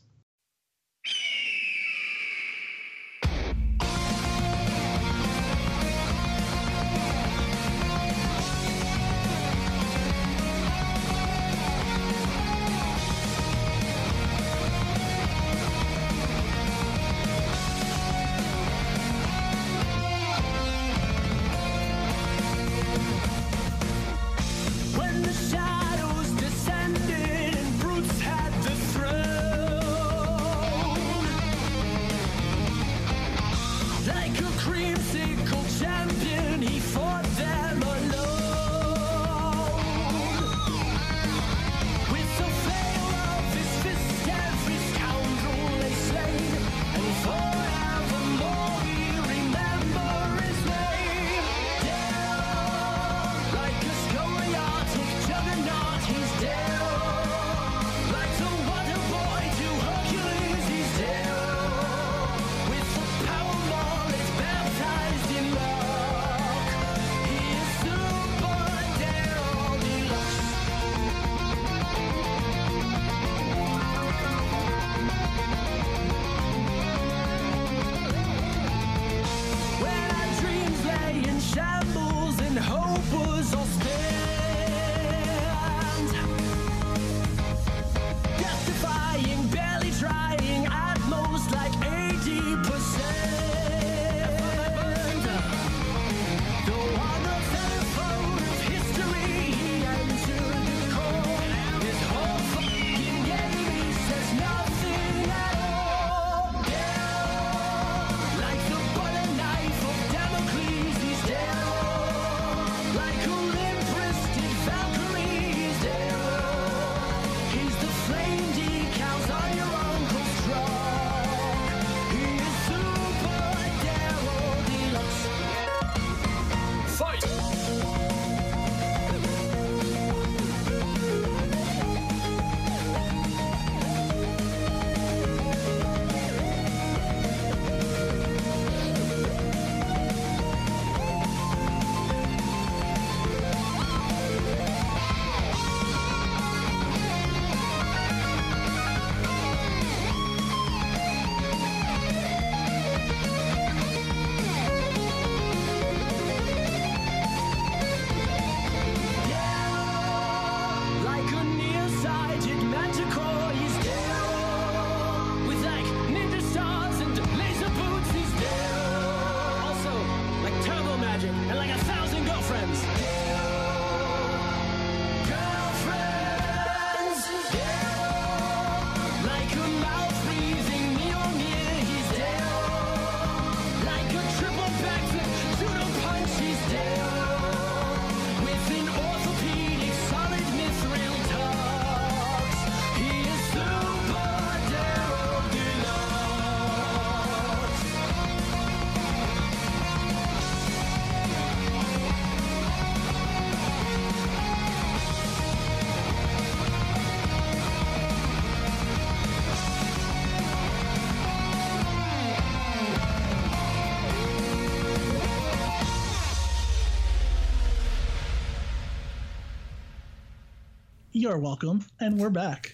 You're welcome, and we're back.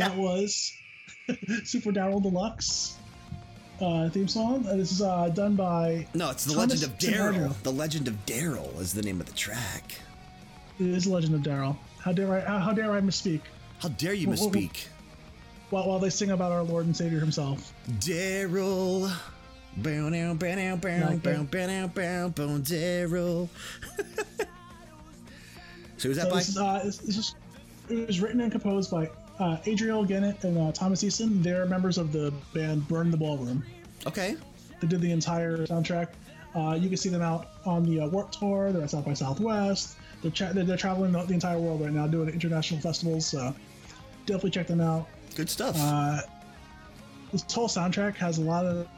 that was Super Daryl Deluxe uh, theme song. Uh, this is uh, done by. No, it's the Thomas Legend of Daryl. The Legend of Daryl is the name of the track. It is Legend of Daryl. How dare I? How, how dare I misspeak? How dare you wha- misspeak? While, while they sing about our Lord and Savior himself. Daryl. Bow now, bow now, bow, Like bow, that. bow bow, Daryl. so who's that So by? this is, uh, this, this is it was written and composed by uh, Adriel Gennett and uh, Thomas Easton. They're members of the band Burn the Ballroom. Okay. They did the entire soundtrack. Uh, you can see them out on the uh, Warped Tour. They're at South by Southwest. They're, tra- they're, they're traveling the, the entire world right now, doing international festivals. So definitely check them out. Good stuff. Uh, this whole soundtrack has a lot of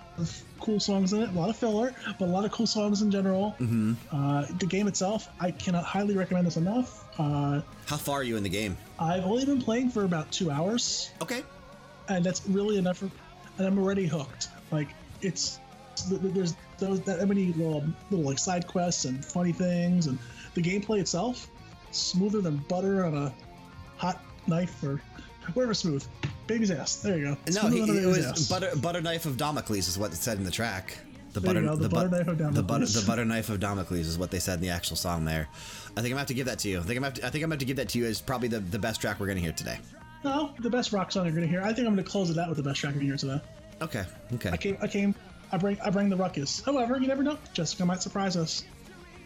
cool songs in it, a lot of filler, but a lot of cool songs in general. mm-hmm. Uh, the game itself, I cannot highly recommend this enough. Uh, How far are you in the game? I've only been playing for about two hours, Okay. and that's really enough for, and I'm already hooked. Like it's there's those that many little little like side quests and funny things, and the gameplay itself smoother than butter on a hot knife or whatever smooth. Baby's ass. There you go. No, he, it was ass. butter, butter knife of Damocles is what it said in the track. The There butter, go, the butter bu- knife of The butter, Damocles. the butter knife of Damocles is what they said in the actual song there. I think I'm gonna have to give that to you. I think I'm have to, I think I'm gonna have to give that to you as probably the, the best track we're gonna hear today. No, the best rock song you're gonna hear. I think I'm gonna close it out with the best track you're gonna hear today. Okay. Okay. I came, I came, I bring, I bring the ruckus. However, you never know. Jessica might surprise us.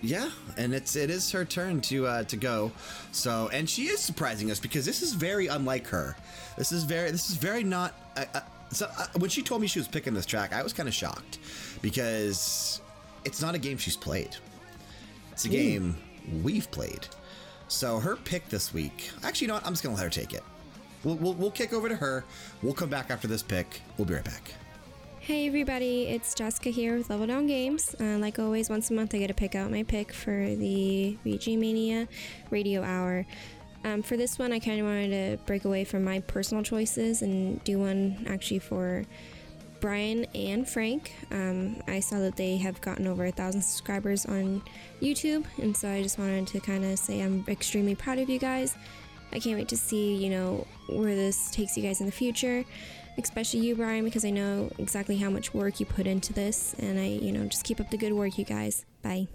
Yeah, and it's it is her turn to uh, to go. So, and she is surprising us because this is very unlike her. This is very this is very not. Uh, uh, so uh, when she told me she was picking this track, I was kind of shocked because it's not a game she's played. It's a game we've played. So her pick this week. Actually, you know what? I'm just gonna let her take it. We'll, we'll, we'll kick over to her. We'll come back after this pick. We'll be right back. Hey everybody, it's Jessica here with Level Down Games. Uh, like always, once a month I get to pick out my pick for the BG Mania Radio Hour. Um, for this one, I kind of wanted to break away from my personal choices and do one actually for Brian and Frank. Um, I saw that they have gotten over a thousand subscribers on YouTube, and so I just wanted to kind of say I'm extremely proud of you guys. I can't wait to see, you know, where this takes you guys in the future especially you, Brian, because I know exactly how much work you put into this. And I, you know, just keep up the good work, you guys. Bye.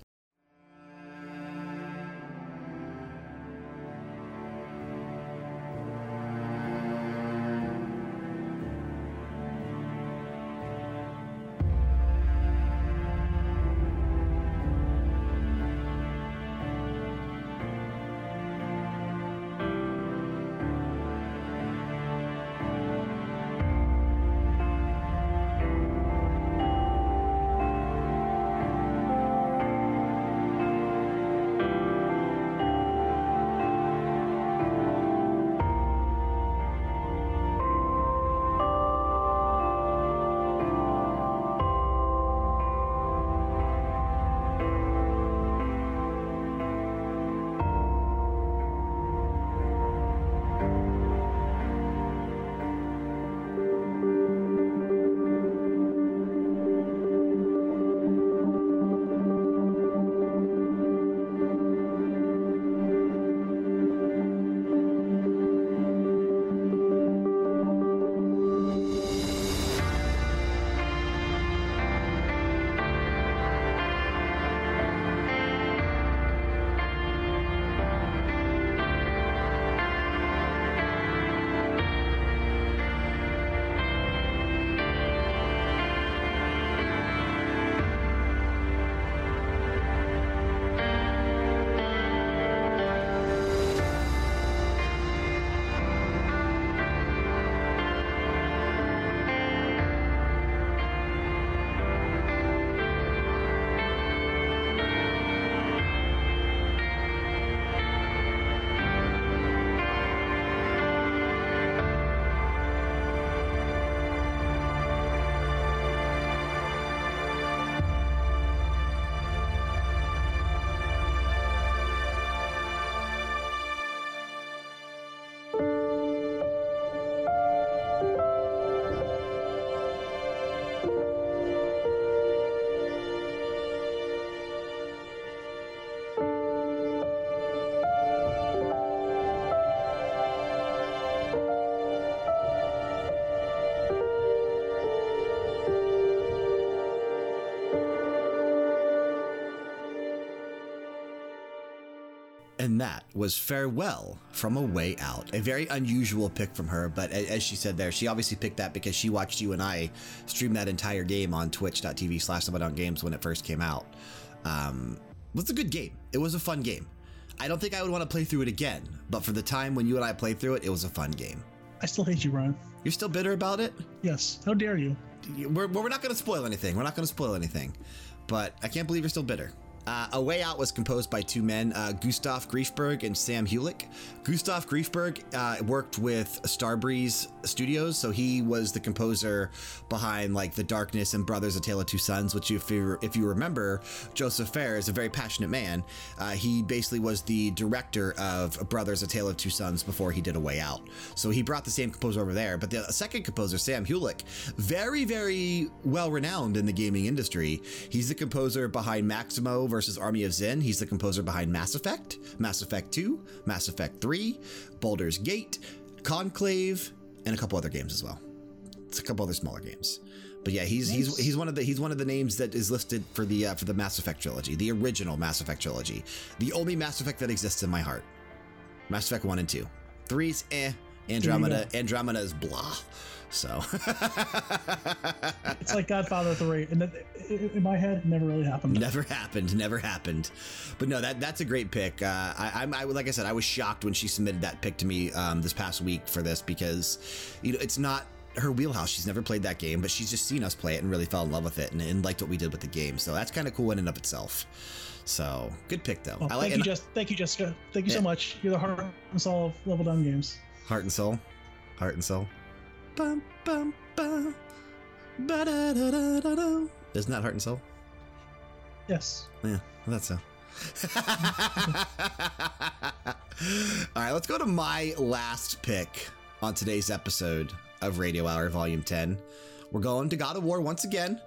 And that was Farewell from A Way Out. A very unusual pick from her, but as she said there, she obviously picked that because she watched you and I stream that entire game on twitch.tv slash games when it first came out. Um, it was a good game. It was a fun game. I don't think I would want to play through it again, but for the time when you and I played through it, it was a fun game. I still hate you, Brian. You're still bitter about it? Yes. How dare you? We're, we're not going to spoil anything. We're not going to spoil anything. But I can't believe you're still bitter. Uh, a Way Out was composed by two men, uh, Gustaf Grefberg and Sam Hulick. Gustaf Grefberg uh, worked with Starbreeze Studios, so he was the composer behind like The Darkness and Brothers: A Tale of Two Sons. Which, if you if you remember, Josef Fares is a very passionate man. Uh, he basically was the director of Brothers: A Tale of Two Sons before he did A Way Out. So he brought the same composer over there. But the second composer, Sam Hulick, very very well renowned in the gaming industry. He's the composer behind Maximo versus Army of Zin. He's the composer behind Mass Effect, Mass Effect 2, Mass Effect 3, Baldur's Gate, Conclave, and a couple other games as well. It's a couple other smaller games. But yeah, he's he's he's one of the he's one of the names that is listed for the uh, for the Mass Effect trilogy, the original Mass Effect trilogy, the only Mass Effect that exists in my heart. Mass Effect one and two, three's eh, Andromeda Andromeda is blah. So it's like Godfather 3. And that, in my head, never really happened. Never happened. Never happened. But no, that that's a great pick. Uh, I, I'm, I, like I said, I was shocked when she submitted that pick to me um, this past week for this because, you know, it's not her wheelhouse. She's never played that game, but she's just seen us play it and really fell in love with it and, and liked what we did with the game. So that's kind of cool in and of itself. So good pick, though. Well, I like thank you, just thank you, Jessica. Thank you yeah. so much. You're the heart and soul of Level Down Games. Heart and soul. Heart and soul. Bum, bum, bum. Ba -da -da -da -da -da. Isn't that Heart and Soul? Yes. Yeah, that's so. All right, let's go to my last pick on today's episode of Radio Hour Volume 10. We're going to God of War once again,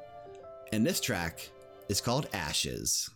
and this track is called Ashes.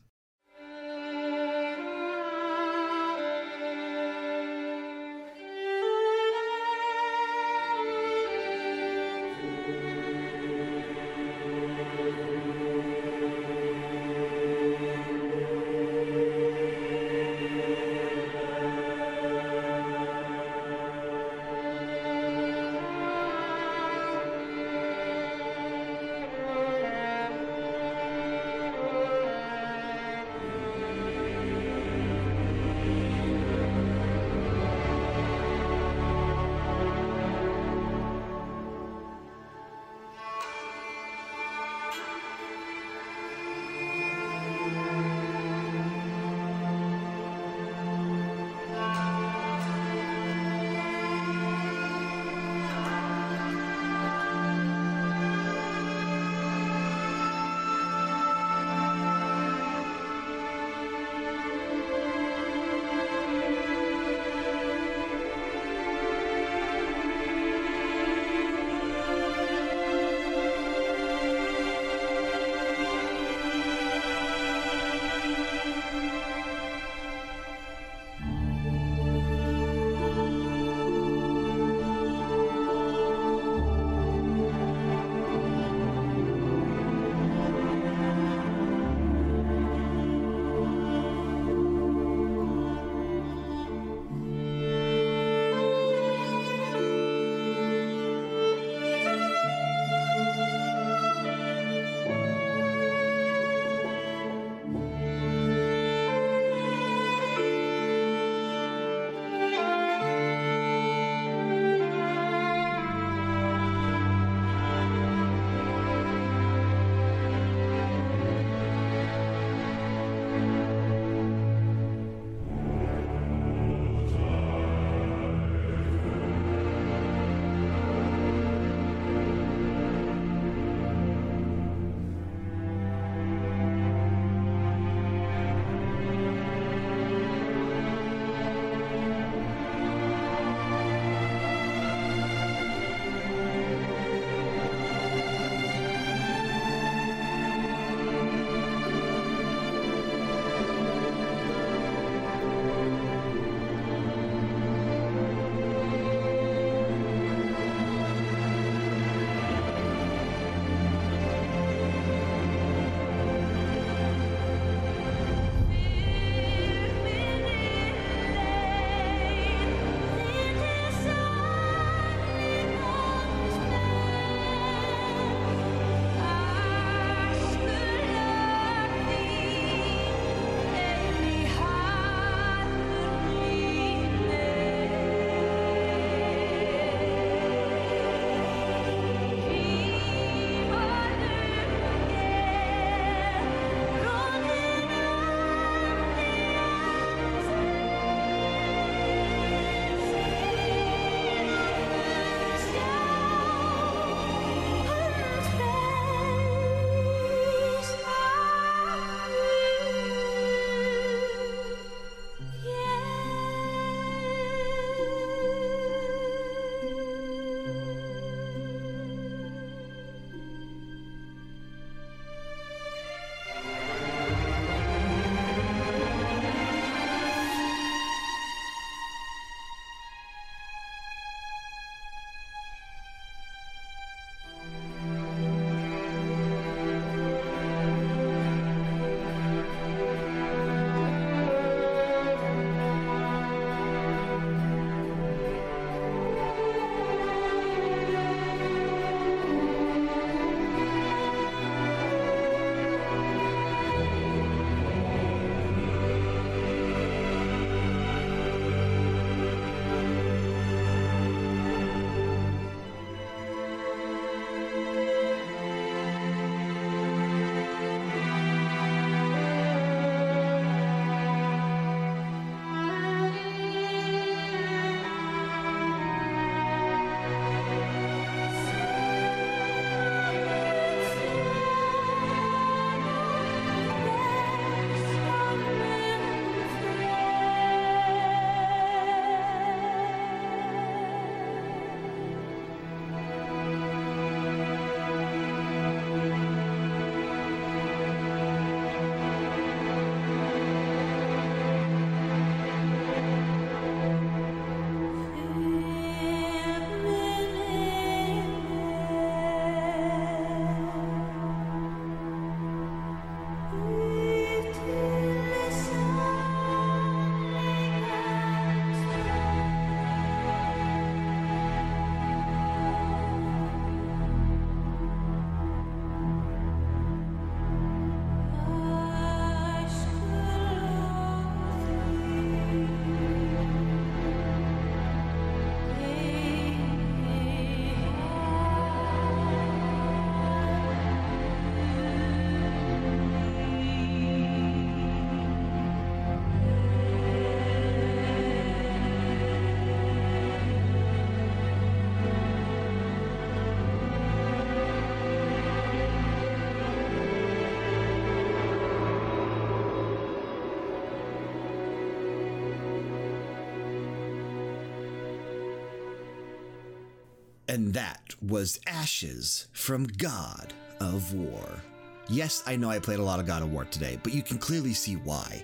And that was Ashes from God of War. Yes, I know I played a lot of God of War today, but you can clearly see why.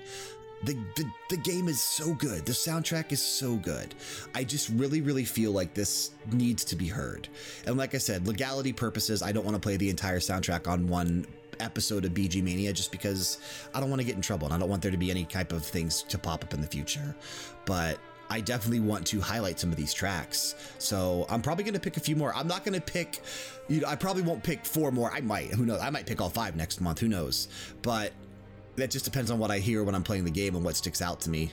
The, the, the game is so good. The soundtrack is so good. I just really, really feel like this needs to be heard. And like I said, legality purposes, I don't want to play the entire soundtrack on one episode of BG Mania just because I don't want to get in trouble and I don't want there to be any type of things to pop up in the future. But I definitely want to highlight some of these tracks. So I'm probably going to pick a few more. I'm not going to pick, you know, I probably won't pick four more. I might, who knows? I might pick all five next month. Who knows? But that just depends on what I hear when I'm playing the game and what sticks out to me.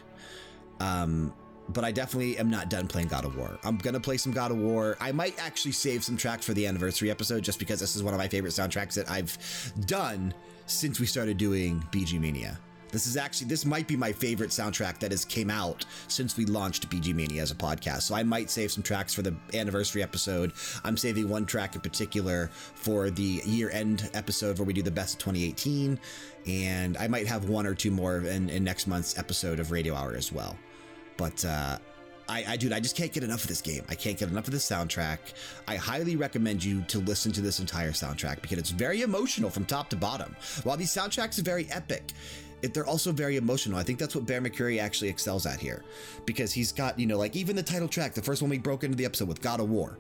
Um, but I definitely am not done playing God of War. I'm going to play some God of War. I might actually save some tracks for the anniversary episode just because this is one of my favorite soundtracks that I've done since we started doing BG Mania. This is actually, this might be my favorite soundtrack that has came out since we launched BG Mania as a podcast. So I might save some tracks for the anniversary episode. I'm saving one track in particular for the year end episode where we do the best of 2018. And I might have one or two more in, in next month's episode of Radio Hour as well. But, uh, I, I, dude, I just can't get enough of this game. I can't get enough of this soundtrack. I highly recommend you to listen to this entire soundtrack because it's very emotional from top to bottom. While these soundtracks are very epic, it, they're also very emotional. I think that's what Bear McCreary actually excels at here because he's got, you know, like even the title track, the first one we broke into the episode with God of War,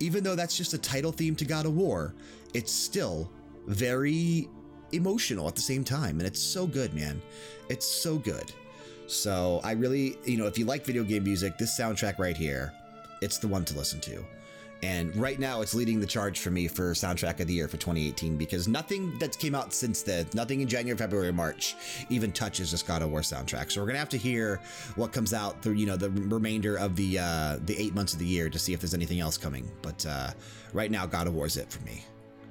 even though that's just a title theme to God of War, it's still very emotional at the same time. And it's so good, man. It's so good. So I really, you know, if you like video game music, this soundtrack right here, it's the one to listen to. And right now, it's leading the charge for me for soundtrack of the year for 2018 because nothing that came out since then, nothing in January, February, March, even touches this God of War soundtrack. So we're gonna have to hear what comes out through, you know, the remainder of the uh, the eight months of the year to see if there's anything else coming. But uh, right now, God of War is it for me.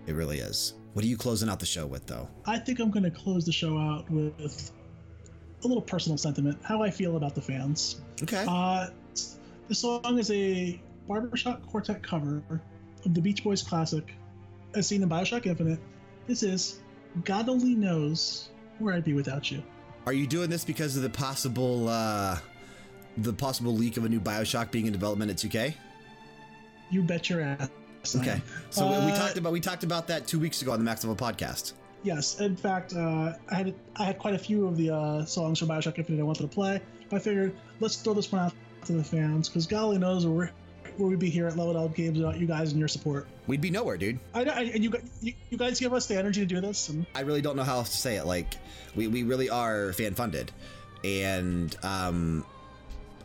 It really is. What are you closing out the show with, though? I think I'm going to close the show out with a little personal sentiment, how I feel about the fans. Okay. Uh, the song is a barbershop quartet cover of the Beach Boys classic, as seen in Bioshock Infinite. This is God Only Knows Where I'd Be Without You. Are you doing this because of the possible, uh, the possible leak of a new Bioshock being in development at 2K? You bet your ass. Okay. So we Uh, talked about we talked about that two weeks ago on the Max Level podcast. Yes, in fact, uh, I had I had quite a few of the uh, songs from Bioshock Infinite I wanted to play. I figured let's throw this one out to the fans because golly knows where where we'd be here at Level Down Games without you guys and your support. We'd be nowhere, dude. I, I and you, you you guys give us the energy to do this, and I really don't know how else to say it. Like, we, we really are fan funded, and um,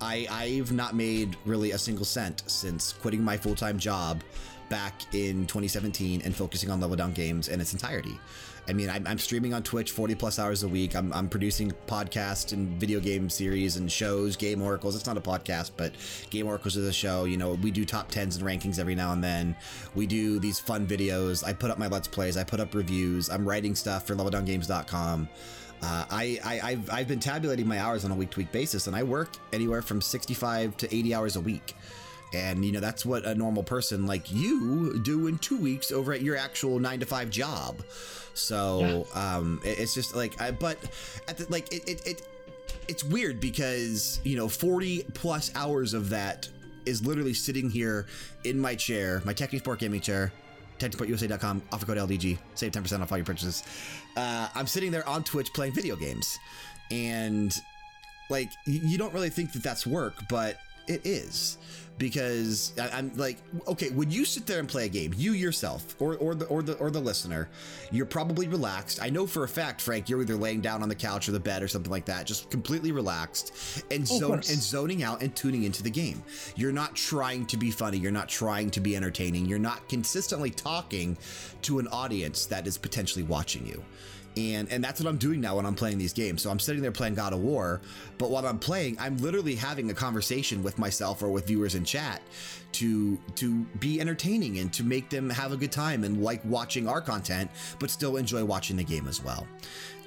I I've not made really a single cent since quitting my full time job back in 2017 and focusing on Level Down Games in its entirety. I mean, I'm, I'm streaming on Twitch 40 plus hours a week. I'm, I'm producing podcasts and video game series and shows, Game Oracles. It's not a podcast, but Game Oracles is a show. You know, we do top 10s and rankings every now and then. We do these fun videos. I put up my Let's Plays, I put up reviews. I'm writing stuff for leveldowngames.com. Uh, I, I, I've, I've been tabulating my hours on a week to week basis, and I work anywhere from 65 to 80 hours a week. And, you know, that's what a normal person like you do in two weeks over at your actual nine to five job. So, um, it- it's just like, I, but at the, like, it, it, it, it's weird because, you know, 40 plus hours of that is literally sitting here in my chair, my Technisport gaming chair, technisportusa.com, offer code LDG, save 10% off all your purchases. Uh, I'm sitting there on Twitch playing video games. And like you don't really think that that's work, but it is because I, I'm like, okay, would you sit there and play a game, you yourself or, or the or the or the listener, you're probably relaxed. I know for a fact, Frank, you're either laying down on the couch or the bed or something like that, just completely relaxed and zone and zoning out and tuning into the game. You're not trying to be funny. You're not trying to be entertaining. You're not consistently talking to an audience that is potentially watching you. And, and that's what I'm doing now when I'm playing these games. So I'm sitting there playing God of War, but while I'm playing, I'm literally having a conversation with myself or with viewers in chat to to be entertaining and to make them have a good time and like watching our content, but still enjoy watching the game as well.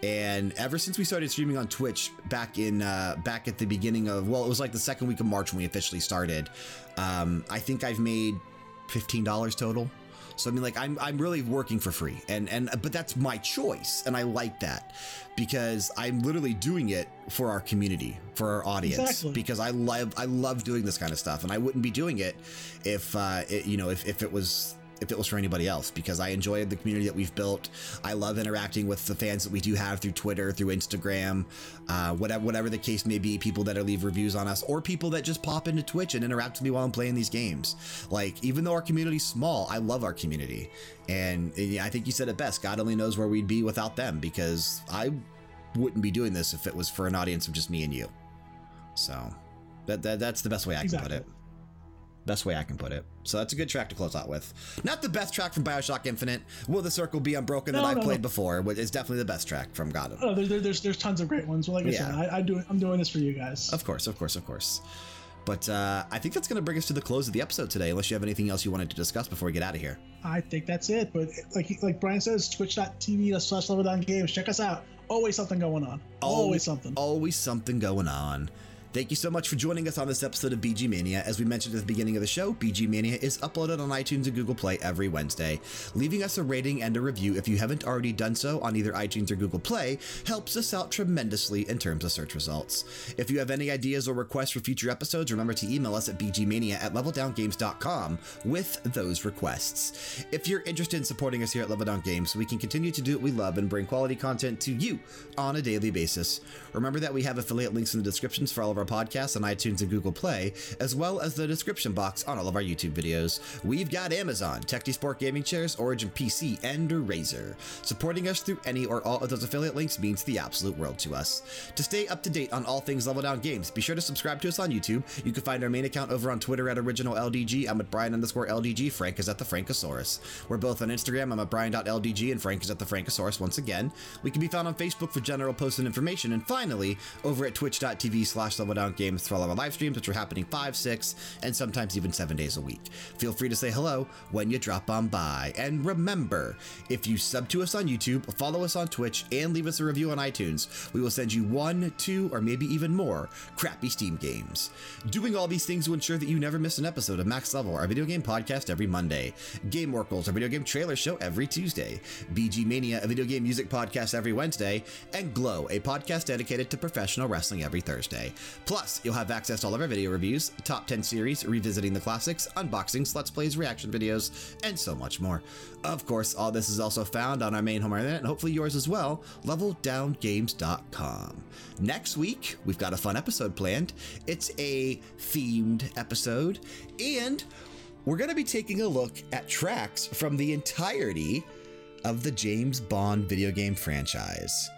And ever since we started streaming on Twitch back in uh, back at the beginning of well, it was like the second week of March when we officially started. Um, I think I've made fifteen dollars total So I mean, like I'm I'm really working for free, and and but that's my choice, and I like that because I'm literally doing it for our community, for our audience, Exactly. because I love I love doing this kind of stuff, and I wouldn't be doing it if uh, it, you know if if it was if it was for anybody else because I enjoy the community that we've built. I love interacting with the fans that we do have through Twitter, through Instagram, uh, whatever whatever the case may be. People that leave reviews on us, or people that just pop into Twitch and interact with me while I'm playing these games. Like even though our community's small, I love our community, and, and I think you said it best. God only knows where we'd be without them because I wouldn't be doing this if it was for an audience of just me and you. So that, that that's the best way I can put it. Best way I can put it. So that's a good track to close out with. Not the best track from Bioshock Infinite. Will the Circle Be Unbroken that No, I've played no. before, but it's definitely the best track from God. Oh, there, there, there's there's tons of great ones. Well, like I said, I, I do I'm doing this for you guys. Of course, of course, of course. But uh, I think that's going to bring us to the close of the episode today, unless you have anything else you wanted to discuss before we get out of here. I think that's it. But like like Brian says, twitch.tv slash level down games. Check us out. Always something going on. Always something. Always something going on. Thank you so much for joining us on this episode of BG Mania. As we mentioned at the beginning of the show, BG Mania is uploaded on iTunes and Google Play every Wednesday. Leaving us a rating and a review if you haven't already done so on either iTunes or Google Play helps us out tremendously in terms of search results. If you have any ideas or requests for future episodes, remember to email us at bgmania at leveldowngames.com with those requests. If you're interested in supporting us here at Level Down Games we can continue to do what we love and bring quality content to you on a daily basis, remember that we have affiliate links in the descriptions for all of our podcasts on iTunes and Google Play, as well as the description box on all of our YouTube videos. We've got Amazon, Techni Sport Gaming Chairs, Origin PC, and Razer. Supporting us through any or all of those affiliate links means the absolute world to us. To stay up to date on all things Level Down Games, be sure to subscribe to us on YouTube. You can find our main account over on Twitter at Original LDG. I'm at Brian underscore LDG. Frank is at the Frankosaurus. We're both on Instagram. I'm at Brian.LDG and Frank is at the Frankosaurus once again. We can be found on Facebook for general posts and information. And finally, over at twitch.tv slash level down games for all of our live streams, which are happening five, six, and sometimes even seven days a week. Feel free to say hello when you drop on by. And remember, if you sub to us on YouTube, follow us on Twitch, and leave us a review on iTunes, we will send you one, two, or maybe even more crappy Steam games. Doing all these things will ensure that you never miss an episode of Max Level, our video game podcast every Monday, Game Oracles, our video game trailer show every Tuesday, BG Mania, a video game music podcast every Wednesday, and Glow, a podcast dedicated to professional wrestling every Thursday. Plus, you'll have access to all of our video reviews, top 10 series, revisiting the classics, unboxings, let's plays, reaction videos, and so much more. Of course, all this is also found on our main home internet and hopefully yours as well, leveldowngames.com. Next week, we've got a fun episode planned. It's a themed episode, and we're going to be taking a look at tracks from the entirety of the James Bond video game franchise.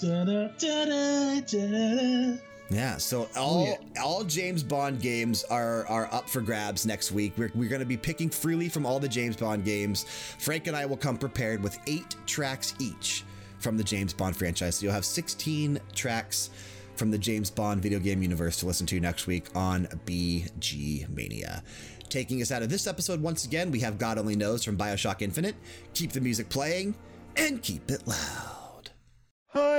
Da-da, da-da, da-da. Yeah, so oh, all all James Bond games are are up for grabs next week. We're, we're going to be picking freely from all the James Bond games. Frank and I will come prepared with eight tracks each from the James Bond franchise. So you'll have 16 tracks from the James Bond video game universe to listen to next week on BG Mania. Taking us out of this episode once again, we have God Only Knows from Bioshock Infinite. Keep the music playing and keep it loud.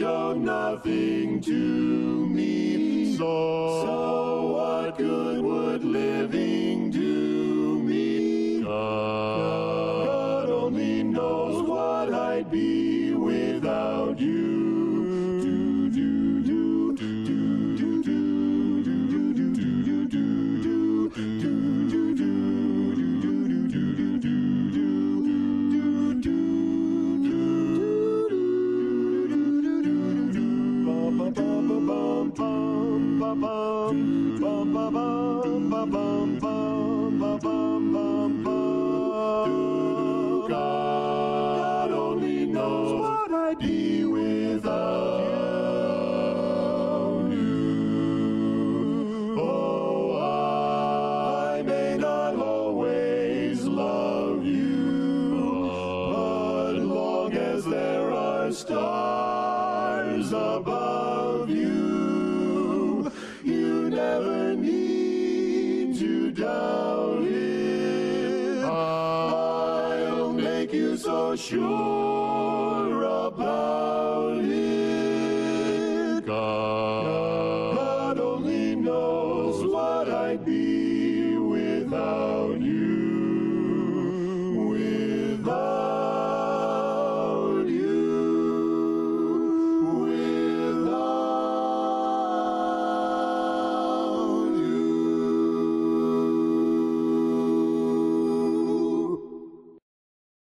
show nothing to me. So,